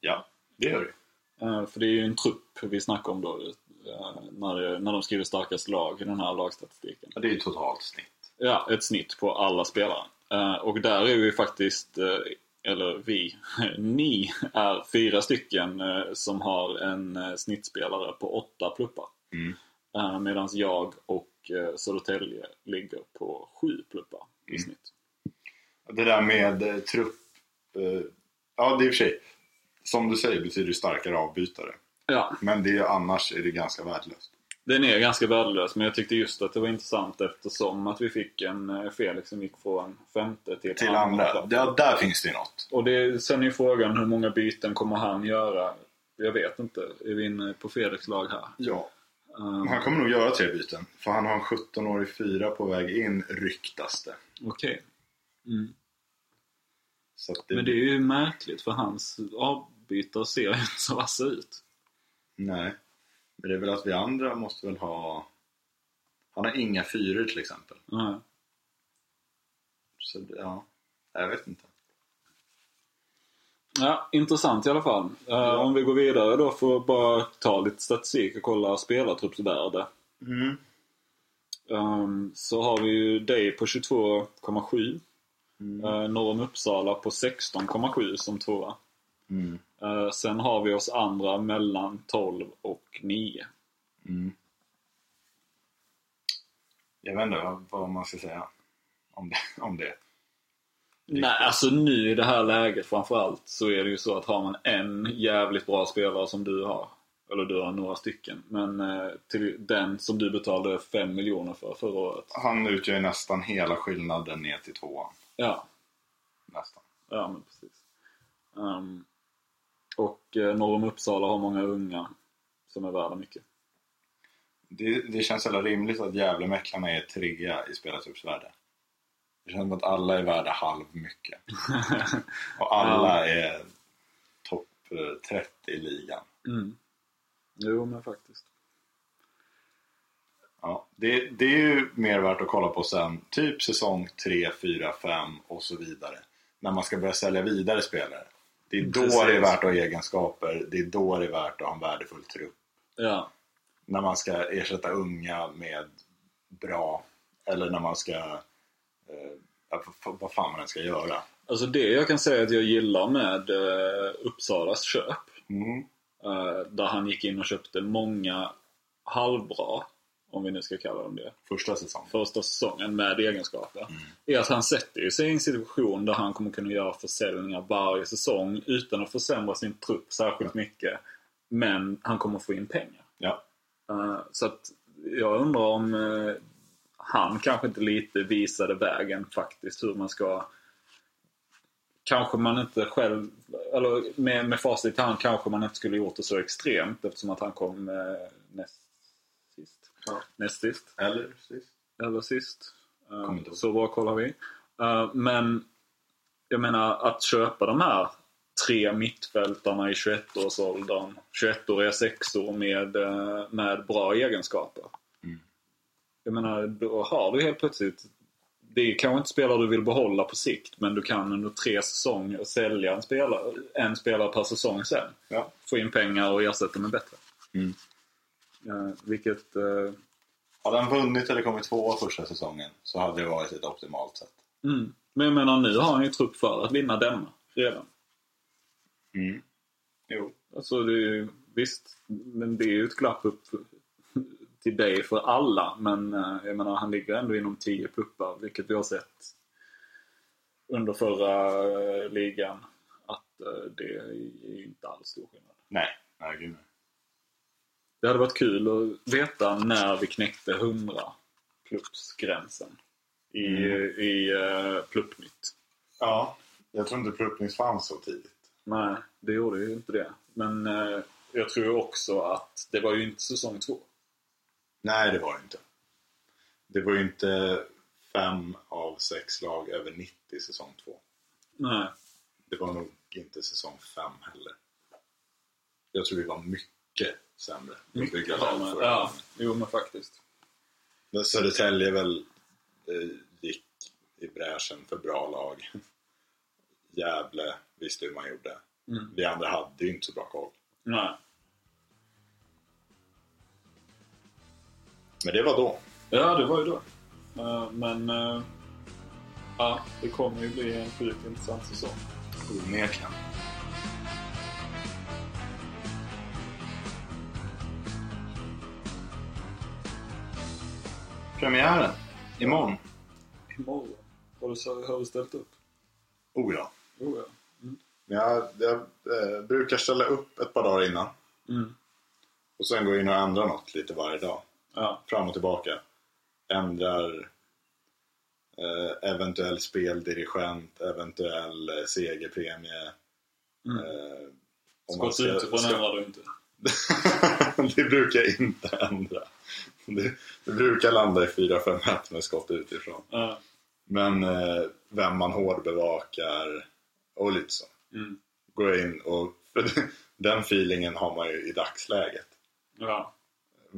Ja, det gör det. Eh, för det är ju en trupp vi snackar om då eh, när, det, när de skriver starkast lag i den här lagstatistiken. Ja, det är ju totalt snitt. Ja, ett snitt på alla spelare. Och där är vi faktiskt, eller vi, *laughs* ni är fyra stycken som har en snittspelare på åtta pluppar. Mm. Uh, Medan jag och uh, Södertälje ligger på sju pluppar i Mm. snitt. Det där med eh, trupp... Eh, ja, det är i och för sig. Som du säger betyder det starkare avbytare. Ja, Men det är, annars är det ganska värdelöst. den är ganska värdelös men jag tyckte just att det var intressant eftersom att vi fick en Felix som gick från femte till, Till andra. plats. Ja, där finns det något. Och det, sen är ju frågan hur många byten kommer han göra? Jag vet inte. Är vi inne på Felix lag här? Ja. Um, Han kommer nog göra tre byten. För han har en 17-årig fyra på väg in, ryktas det. Okej. Mm. Att det, Men det är ju märkligt för hans avbytare ser ju *laughs* inte så vassa ut. Nej. Men det är väl att vi andra måste väl ha... Han har inga fyror till exempel. Nej. Så ja, jag vet inte. Ja, intressant i alla fall. Eh, Om vi går vidare då för att bara ta lite statistik och kolla spelartruppsvärde. Mm. Um, så har vi ju dig på 22,7. Mm. Uh, norr om Uppsala på 16,7 som tvåa. Mm. Eh, sen har vi oss andra mellan 12 och 9. Mm. Jag vet inte vad, vad man ska säga om det. Om det. Nej, alltså nu i det här läget framförallt så är det ju så att har man en jävligt bra spelare som du har, eller du har några stycken, men eh, till den som du betalade 5 miljoner för förra året. Han utgör ju nästan hela skillnaden ner till tvåan. Ja, Nästan. ja men precis. Ehm, och eh, norr om Uppsala har många unga som är värda mycket. Det, det känns jävla rimligt att Gävlemäklarna är trea i spelartruppsvärde. Det känns som att alla är värda halv mycket. *laughs* Och alla är topp eh, 30 i ligan. mm. Jo, men faktiskt. Ja, det, det är ju mer värt att kolla på sen, typ säsong 3, 4, 5 och så vidare. När man ska börja sälja vidare spelare. Det är då Precis. det är värt att ha egenskaper, det är då det är värt att ha en värdefull trupp. Ja, När man ska ersätta unga med bra, eller när man ska, eh, vad- fan man än ska göra. alltså det jag kan säga att jag gillar med eh, Uppsalas köp Mm. Eh, där han gick in och köpte många halvbra, om vi nu ska kalla dem det, Första säsongen. första säsongen med egenskaper. Är att han sätter sig i en situation där han kommer kunna göra försäljningar varje säsong utan att försämra sin trupp särskilt mycket. Men han kommer få in pengar. Ja. Eh, så att jag undrar om eh, han kanske inte lite visade vägen faktiskt hur man ska kanske man inte själv, eller med, med facit i hand kanske man inte skulle gjort det så extremt eftersom att han kom eh, näst sist. Ja. Näst sist. Eller precis. Eller sist. Ihåg. så bra koll har vi. Eh, men jag menar att köpa de här tre mittfältarna i 21-årsåldern. 21-åriga sexor med, eh, med bra egenskaper. Jag menar, då har du helt plötsligt det är kanske inte spelare du vill behålla på sikt men du kan under tre säsonger sälja en spelare, en spelare per säsong sen. Ja. Få in pengar och ersätta med bättre. Mm. Eh, vilket... eh, Hade han vunnit eller kommit tvåa första säsongen så hade det varit ett optimalt sätt. mm. Men jag menar nu har han ju trupp för att vinna denna redan. Mm. Jo. Alltså det är ju, visst, men det är ju ett glapp upp till dig för alla. Men eh, jag menar han ligger ändå inom 10 puppar vilket vi har sett under förra eh, ligan. Att eh, det är inte alls stor skillnad. Nej. Nej, gud nej. Det hade varit kul att veta när vi knäckte 100 pluppsgränsen i, Mm. i uh, pluppnytt. Ja. Jag tror inte Pluppnings fanns så tidigt. Nej, det gjorde ju inte det. Men eh, jag tror också att det var ju inte säsong två. Nej, det var det inte. Det var ju inte fem av sex lag över 90 i säsong två. Nej. Det var nog inte säsong fem heller. Jag tror vi var mycket sämre på att bygga lag förra Ja, jo men faktiskt. Men Södertälje väl eh, gick i bräschen för bra lag. Gävle visste hur man gjorde. Mm. Vi andra hade ju inte så bra koll. Nej. Men det var då. Ja, det var ju då. Eh, men eh, ja, det kommer ju bli en sjukt intressant säsong. Onekligen. Premiären. Imorgon. Imorgon. Har du, har du ställt upp? Oh ja. Jo, ja. Men jag, jag eh, brukar ställa upp ett par dagar innan. Mm. Och sen gå in och ändra något lite varje dag. Ja. Fram och tillbaka. Ändrar eh, eventuell speldirigent, eventuell eh, segerpremie. Mm. Eh, Skott ska- utifrån ska- ändrar du inte. *laughs* det brukar jag inte ändra. Det, det brukar landa i 4-5-1 med skott utifrån. Ja. Men eh, vem man hårdbevakar och lite så. Mm. Går jag in och... *laughs* Den feelingen har man ju i dagsläget. Ja.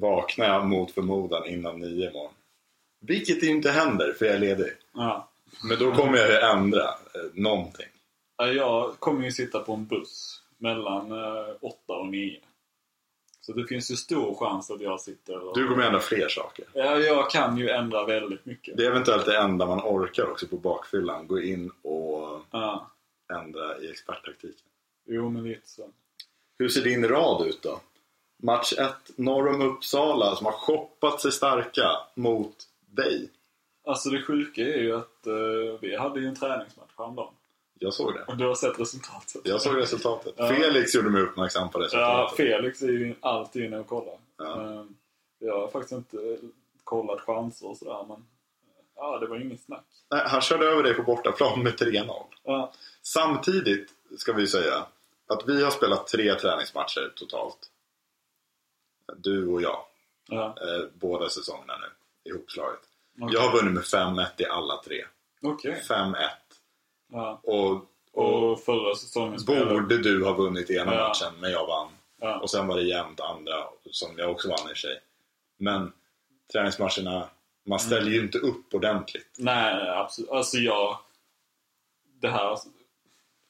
Vaknar jag mot förmodan innan nio imorgon. Vilket inte händer för jag är ledig. Ja. Men då kommer jag ju ändra eh, någonting. Ja, Jag kommer ju sitta på en buss mellan eh, 8 och 9. Så det finns ju stor chans att jag sitter och... Du kommer ändra fler saker. Ja, jag kan ju ändra väldigt mycket. Det är eventuellt det enda man orkar också på bakfyllan. Gå in och Ja. ändra i experttaktiken. Jo, men lite så. Hur ser din rad ut då? Match 1, norr om Uppsala som har shoppat sig starka mot dig. Alltså det sjuka är ju att eh, vi hade ju en träningsmatch häromdagen. Jag såg det. Och du har sett resultatet. Jag såg resultatet. Ja. Felix gjorde mig uppmärksam på Ja, resultatet. Felix är ju alltid inne och kollar. Ja. Jag har faktiskt inte kollat chanser och sådär, men eh, ja, det var inget snack. Nej, han körde över dig på bortaplan med 3-0. Ja, Samtidigt ska vi säga att vi har spelat tre träningsmatcher totalt. Du och jag. ja. Eh, båda säsongerna nu. Ihopslaget. okej. Jag har vunnit med 5-1 i alla tre. Okej. 5-1. Ja. Och, och Och förra säsongen borde du ha vunnit ena Ja. matchen, men jag vann. Ja. Och sen var det jämnt andra, som jag också vann i och sig. Men träningsmatcherna, man ställer ju inte upp ordentligt. Nej, absolut. Alltså jag... Det här...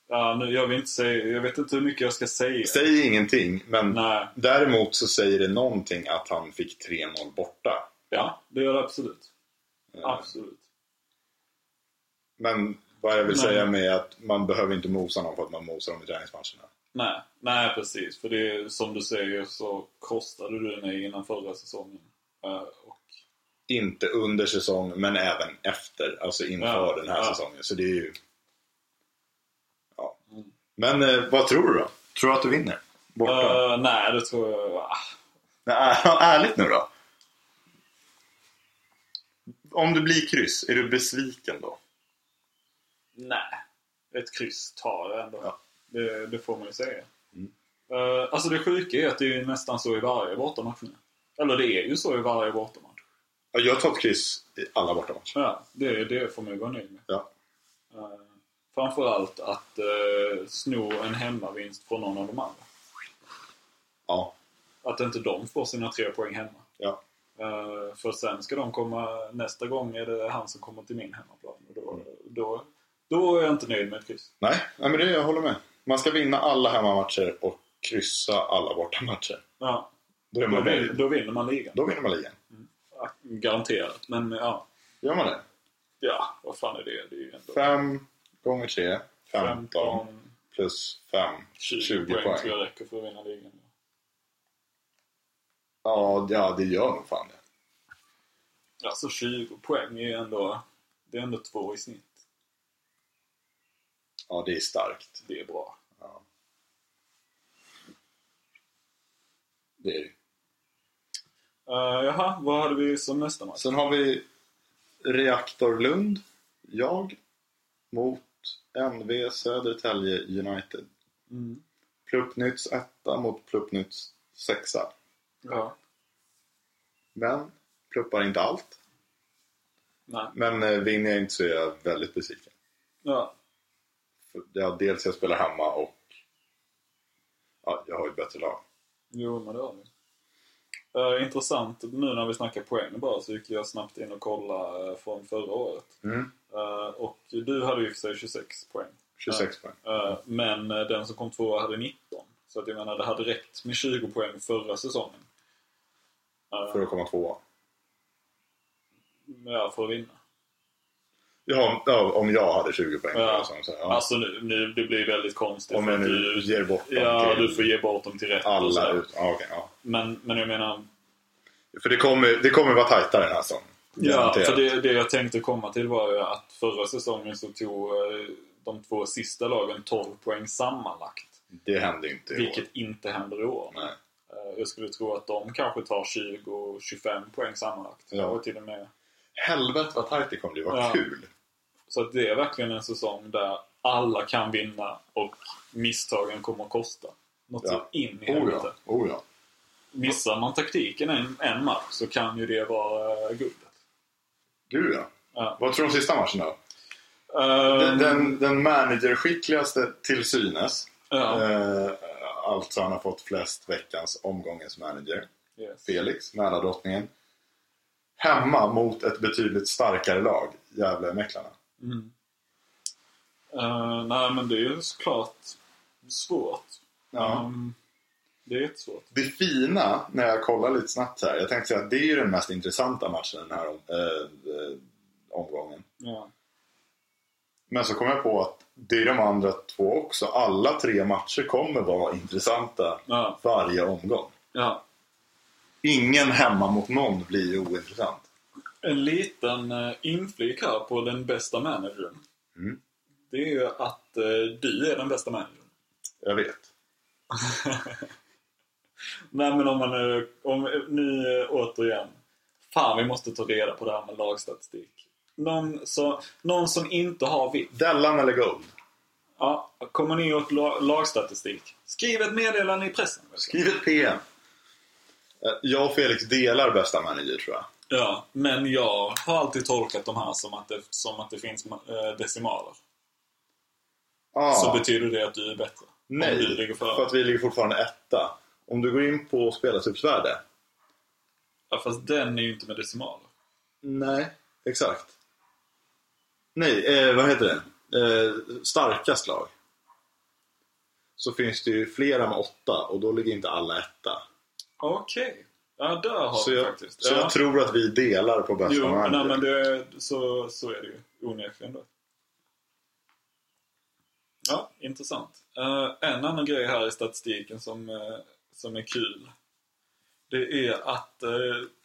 Ja, nu, jag vill inte säga... Jag vet inte hur mycket jag ska säga. Säg ingenting, men Nej. däremot så säger det någonting att han fick 3-0 borta. Ja, det gör det absolut. Eh, Absolut. Men vad jag vill Nej. säga med att man behöver inte mosa någon för att man mosar dem i träningsmatcherna. Nej, nej precis. För det är, som du säger så krossade du mig innan förra säsongen. Eh, och, Inte under säsong, men även efter. Alltså inför Ja, den här ja. säsongen. Så det är ju... Men eh, vad tror du då? Tror du att du vinner? Borta? Eh, nej, det tror jag... ah, Nej, *laughs* ärligt nu då. Om det blir kryss, är du besviken då? nej. ett kryss tar jag ändå. Ja. Det, det får man ju säga. Mm. Eh, alltså det sjuka är att det är nästan så i varje bortamatch nu. Eller det är ju så i varje bortamatch. Ja, Jag har tagit kryss i alla bortamatcher. Ja, det, det får man ju vara nöjd med. Ja. Uh, framförallt att uh, sno en hemmavinst från någon av de andra. Ja. Att inte de får sina tre poäng hemma. Ja. Eh, för sen ska de komma, nästa gång är det han som kommer till min hemmaplan. Och då, då, då är jag inte nöjd med ett kryss. Nej, nej men det, jag håller med. Man ska vinna alla hemmamatcher och kryssa alla bortamatcher. Ja, Då då, vinner, då vinner man ligan. Då vinner man ligan. Ja, garanterat. Men ja, Gör man det? ja, vad fan är det? Det är ju ändå 5 gånger 3, 15 15, plus 5, 20, 20 poäng, poäng. tror jag räcker för att vinna ligan. Ja, ja, det gör nog fan det. Alltså 20 poäng är ju ändå, det är ändå två i snitt. Ja, det är starkt. Det är bra. Ja. Det är det. Uh, jaha, vad hade vi som nästa match? Sen har vi Reaktor Lund, jag, mot NV Södertälje United. Mm. Pluppnytts etta mot Pluppnytts sexa. Ja. Men pluppar inte allt. Nej. Men eh, vinner jag inte så är jag väldigt besviken. Ja. För ja, dels jag spelar hemma och ja, jag har ett bättre lag. Jo, men det har vi. Uh, intressant, nu när vi snackar poäng bara så gick jag snabbt in och kollade uh, från förra året. Mm. Uh, och du hade ju för sig 26 poäng. 26 poäng. Uh, men den som kom tvåa hade 19. Så att jag menar, det hade räckt med 20 poäng förra säsongen. För att komma tvåa. Ja, för att vinna. Ja, om jag hade 20 poäng. Ja. Så, så, ja. Alltså nu, nu, det blir väldigt konstigt. om jag nu du, ger bort dem Ja, till du får ge bort dem till rätt alla ut. Ja, okej, ja. Men, men jag menar, För det kommer, det kommer vara tajtare den här säsongen. Ja, för det, det jag tänkte komma till var ju att förra säsongen så tog eh, de två sista lagen 12 poäng sammanlagt. Det händer inte i Vilket år. inte händer i år. Nej. Eh, Jag skulle tro att de kanske tar 20-25 poäng sammanlagt. Ja. Och till och med. Helvete vad tajt det kommer bli. Vad Ja. kul! Så att det är verkligen en säsong där alla kan vinna och misstagen kommer att kosta. Något Ja. så in i Oh helvete. ja. Oh ja. Missar man taktiken en, en match så kan ju det vara uh, Gud ja. Ja. Vad tror du om sista matchen då? Ehm, Den, den, den managerskickligaste till synes. ja. Eh, alltså han har fått flest veckans omgångens manager. yes. Felix, Mälardrottningen. Hemma mot ett betydligt starkare lag, Gävle-Mäklarna. Mm. Eh, nej, men det är ju såklart svårt. Ja. Um, det är jättesvårt. Det fina, när jag kollar lite snabbt här, jag tänkte säga att det är ju den mest intressanta matchen den här om, eh, eh, omgången. Ja. Men så kom jag på att det är de andra två också. Alla tre matcher kommer vara intressanta Ja. varje omgång. ja. Ingen hemma mot någon blir ju ointressant. En liten uh, inflik här på den bästa managern. Mm. Det är ju att eh, du är den bästa managern. Jag vet. *laughs* Nej men om man nu, om, nu återigen. Fan vi måste ta reda på det här med lagstatistik. Någon, så, någon som inte har vitt. Dellan eller Gold? Ja, kommer ni åt la, lagstatistik? Skriv ett meddelande i pressen. Skriv ett PM. Eh, Jag och Felix delar bästa manager tror jag. Ja, men jag har alltid tolkat de här som att det, som att det finns eh, decimaler. Ah, Så betyder det att du är bättre. nej, för att vi ligger fortfarande etta. Om du går in på spelartypsvärde. Ja, fast den är ju inte med decimaler. Nej, exakt. Nej, eh, vad heter det? Eh, starkast lag. Så finns det ju flera med åtta och då ligger inte alla etta. Okej. Ja, där har Så, vi jag, faktiskt. så ja. jag tror att vi delar på bästa Jo, manager. nej, men det, så, så är det ju onekligen då. Ja, intressant. Eh, en annan grej här i statistiken som, eh, som är kul. Det är att eh,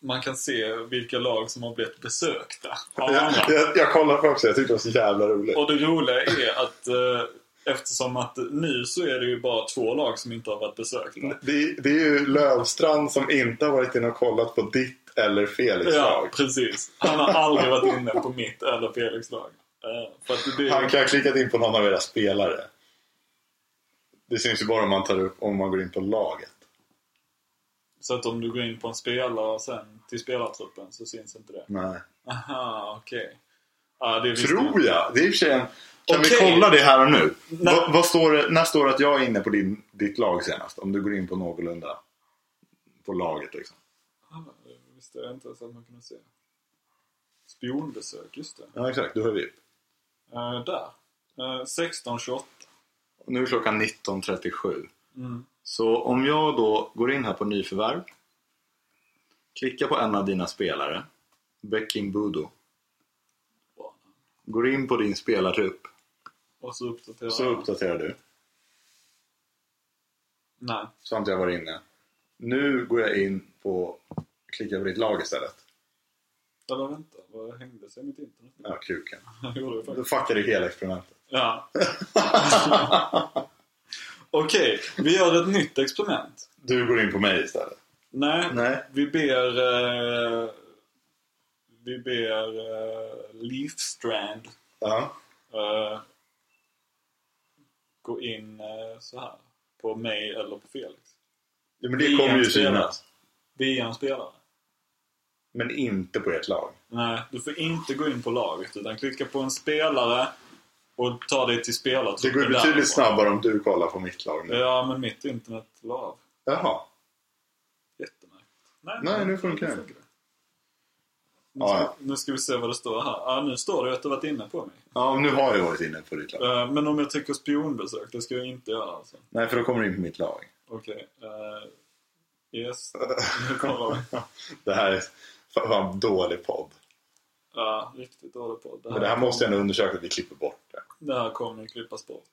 man kan se vilka lag som har blivit besökta av jag, jag, kollar på också, jag tyckte det var så jävla roligt. Och det roliga är att eh, eftersom att nu så är det ju bara två lag som inte har varit besökta. Det, det är ju Lövstrand som inte har varit inne och kollat på ditt eller Felix Ja, lag. precis. Han har aldrig varit inne på mitt eller Felix lag. Eh, att det, Han kan ha klickat in på någon av era spelare. Det syns ju bara om man tar upp, om man går in på laget. Så att om du går in på en spelare sen till spelartruppen så syns inte det. Nej. Aha, okej. Det visste Tror jag! Det är i och för sig en... Kan vi Okej. kolla det här och nu? Nej. Vad, vad står det, när står det att jag är inne på din, ditt lag senast? Om du går in på någorlunda på laget liksom. Ah, visste jag inte ens att man kunde se. Spionbesök, just det. Ja exakt, du har VIP. Eh, där. Uh, 16.28. Och nu är klockan 19.37. Mm. Så om jag då går in här på nyförvärv. Klickar på en av dina spelare. Becking Budo. Går in på din spelartrupp. Och så uppdaterar Så uppdaterar du. Nej. Så har inte jag varit inne. Nu går jag in på... Klickar på ditt lag istället. Eller vänta, vad hängde sig mitt internet? Ja, kuken. *laughs* Då fuckar du hela experimentet. Ja. *laughs* Okej, vi gör ett nytt experiment. Du går in på mig istället. Nej, Nej. vi ber... eh, vi ber uh, Leafstrand Ja. eh, gå in eh, så här på mig eller på Felix. ja men det kommer ju synas. Vi är en spelare. Men inte på ert lag. Nej, du får inte gå in på laget utan klicka på en spelare och ta dig till spelartruppen Det går betydligt snabbare om du kollar på mitt lag nu. Ja, men mitt internet la av. Jaha. Jättemärkligt. Nej, Nej, nu funkar det. det. Nu ska, ja. nu ska vi se vad det står här. Ja, nu står det att du varit inne på mig. Ja, nu har jag varit inne på ditt lag. Eh, men om jag trycker spionbesök, det ska jag inte göra alltså. Nej, för då kommer du in på mitt lag. Okej. eh, yes. *laughs* Nu kollar vi. Det här är fan dålig podd. Ja, riktigt dålig podd. Men det här måste jag ändå undersöka att vi klipper bort det. Det här kommer ju klippas bort.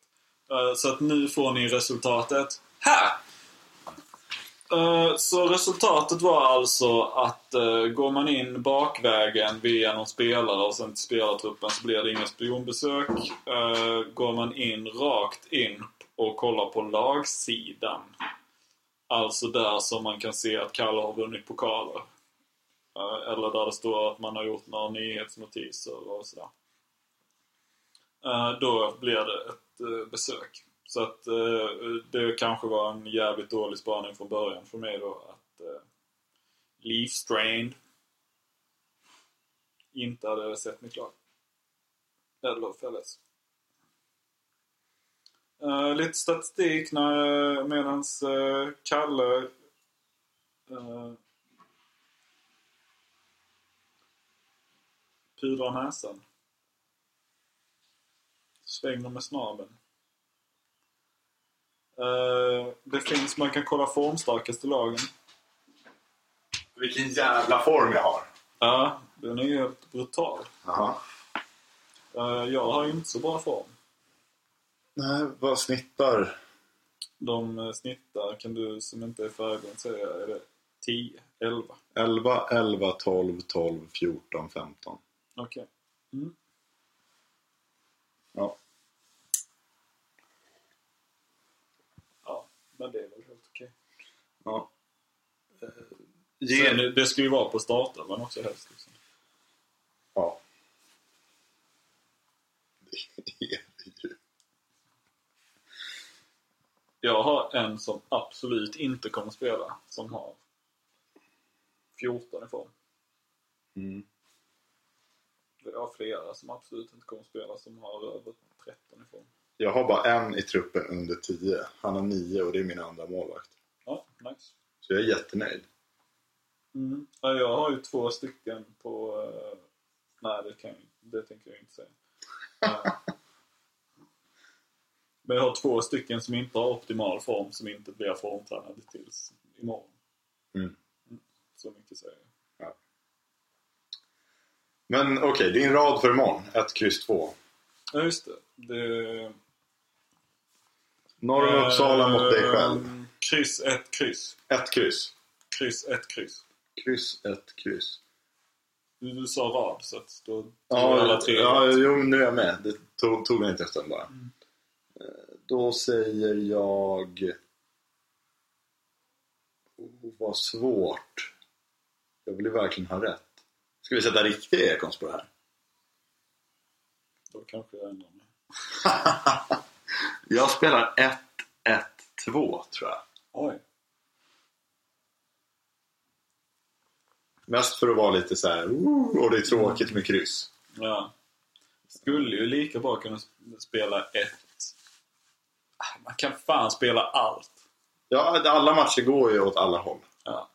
Eh, Så att nu får ni resultatet här! Eh, Så resultatet var alltså att eh, går man in bakvägen via någon spelare och sen till spelartruppen så blir det inga spionbesök. Går man in rakt in och kollar på lagsidan. Alltså där som man kan se att Kalle har vunnit pokaler. Eller där det står att man har gjort några nyhetsnotiser och sådär. Eh, då blir det ett eh, besök. Så att eh, det kanske var en jävligt dålig spaning från början för mig då att Leaf Strained inte hade sett mitt lag. Eller Fälles. Uh, lite statistik när, medans uh, Kalle uh, pudrar näsan. Svänger med snabeln. Eh, det finns, man kan kolla formstarkaste lagen. Vilken jävla form jag har. Ja, den är ju helt brutal. Jaha. Eh, jag har ju inte så bra form. Nej, vad snittar? De eh, snittar, kan du som inte är färgblind säga, är det 10, 11? 11, 11, 12, 12, 14, 15. Okej. Mm. Ja. Ja, men det är väl helt okej. ja. Eh, Sen, det- det ska ju vara på startelvan också helst. Liksom. Ja. Det är ju... Jag har en som absolut inte kommer spela, som har 14 i form. Mm. Jag har flera som absolut inte kommer spela som har över 13 i form. Jag har bara en i truppen under 10. Han har 9 och det är min andra målvakt. Ja, nice. Så jag är jättenöjd. Mm. Ja, jag har ju två stycken på... eh, nej, det, kan, det tänker jag inte säga. *laughs* Eh, Men jag har två stycken som inte har optimal form som inte blir formtränade tills imorgon. Mm. Så mycket säger jag. Men okej, din rad för imorgon. 1, kryss 2. Ja, just det. det Norr om Uppsala mot dig själv. Ehm, Kryss 1, kryss. 1 kryss. Kryss 1, kryss. Kryss 1, kryss. Du, du sa rad så att då tog Ja, jag alla tre ja rätt. jo, nu är jag med. Det tog, tog en liten stund bara. Mm. Eh, Då säger jag... Oh, vad svårt. Jag vill ju verkligen ha rätt. Ska vi sätta riktiga ekons på det här? Då kanske jag ändrar mig. *laughs* jag spelar 1-1-2 tror jag. Oj. Mest för att vara lite så här, och det är tråkigt med kryss. Ja. Skulle ju lika bra kunna spela ett... Ah, Man kan fan spela allt. Ja, alla matcher går ju åt alla håll. Ja.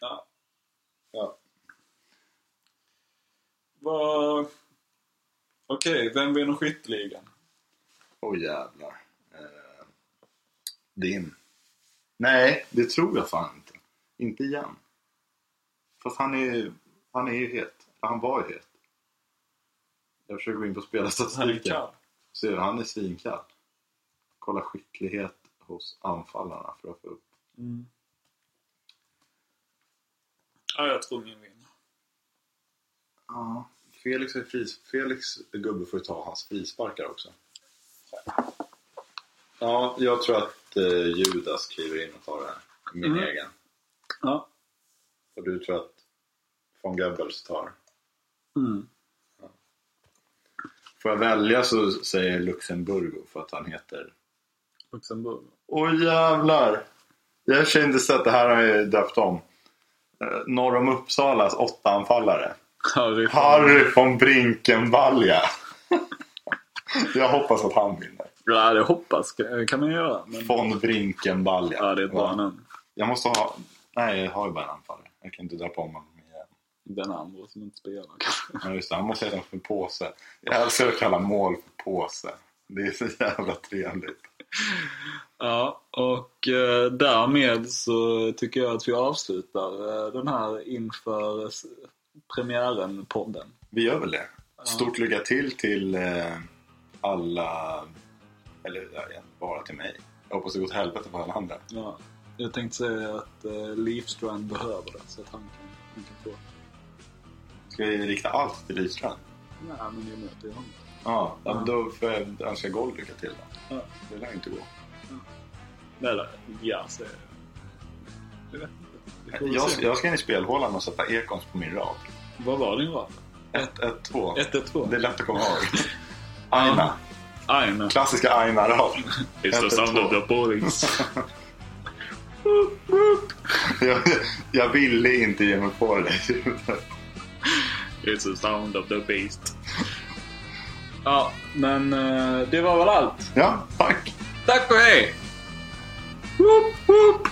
Ja. Vad... Okej, vem vinner skytteligan? Åh jävlar. Eh, din. Nej, det tror jag fan inte. Inte igen. Fast han är, han är ju het. Han var ju het. Jag försöker gå in på Han är spelarstatistiken. Ser han är svinkall. Kolla skicklighet hos anfallarna för att få upp. Mm. Ja, jag tror min vinner. Ja. Felix, är fris, Felix gubbe får ju ta hans frisparkar också. Ja, jag tror att eh, Judas kliver in och tar det här. Min Mm. egen. Ja. Och du tror att von Goebbels tar? Mm. Får jag välja så säger Luxemburgo för att han heter... Luxemburg. Åh jävlar! Jag sig inte sett det här har jag döpt om. Eh, Norr om Uppsalas åtta anfallare. Harry. Harry von Brinkenbalja. jag hoppas att han vinner. Ja, det hoppas kan kan man göra. Men... Von Brinkenbalja. Ja, det är ett bra namn. Jag måste ha... Nej, jag har ju bara en anfallare. Jag kan inte dra på igen. Den andra som inte spelar kanske. Ja, just det. Han måste heta för påse. Jag älskar att kalla mål för påse. Det är så jävla trevligt. Ja, och eh, därmed så tycker jag att vi avslutar eh, den här inför premiären-podden. Vi gör väl det. Stort lycka till till eh, alla... Eller ja, bara till mig. Jag hoppas det går åt helvete för alla andra. Ja, jag tänkte säga att eh, Leafstrand behöver det så att han kan, han kan få. Ska vi rikta allt till Lidstrand? Nej, men jag möter ju honom. Ja, ja. då får jag önska Gold lycka till då. Ja. Det lär inte gå. Eller ja, så. Jag vet inte. Jag, jag ska in i spelhålan och sätta Ekons på min rad. Vad var din rad? 1-1-2. 1-1-2? Det är lätt att komma ihåg. Aina. Aina. Klassiska Aina-rad. It's the sound of the police. *laughs* jag, jag ville inte ge mig på det. It's the sound of the beast. Ja, men eh, det var väl allt. ja, tack. Tack och hej! Woop, woop.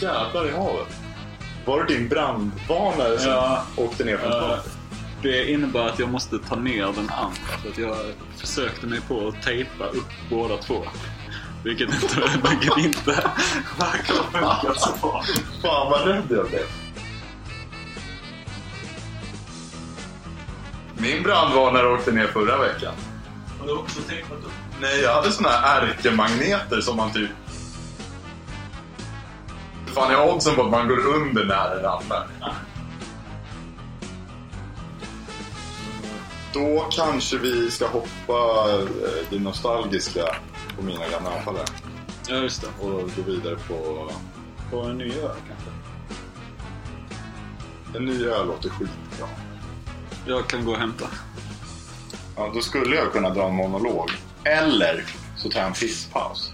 Jävlar i havet. Var det din brandvarnare som Ja. åkte ner från taket? Det innebär att jag måste ta ner den andra. För att jag försökte mig på att tejpa upp båda två. Vilket inte, *laughs* vilket inte verkar ha funkat så bra. Fan vad rädd jag blev. Min brandvarnare åkte ner förra veckan. Har du också tejpat upp? Nej, jag hade såna här ärkemagneter som man typ... Fan är oddsen på att man går under när den ramlar? Då kanske vi ska hoppa eh, det nostalgiska på mina gamla anfallare. Ja, just det. Och gå vidare på... På en ny ö kanske. En ny öl låter skitbra. Jag kan gå och hämta. Ja, då skulle jag kunna dra en monolog. Eller så tar jag en pisspaus.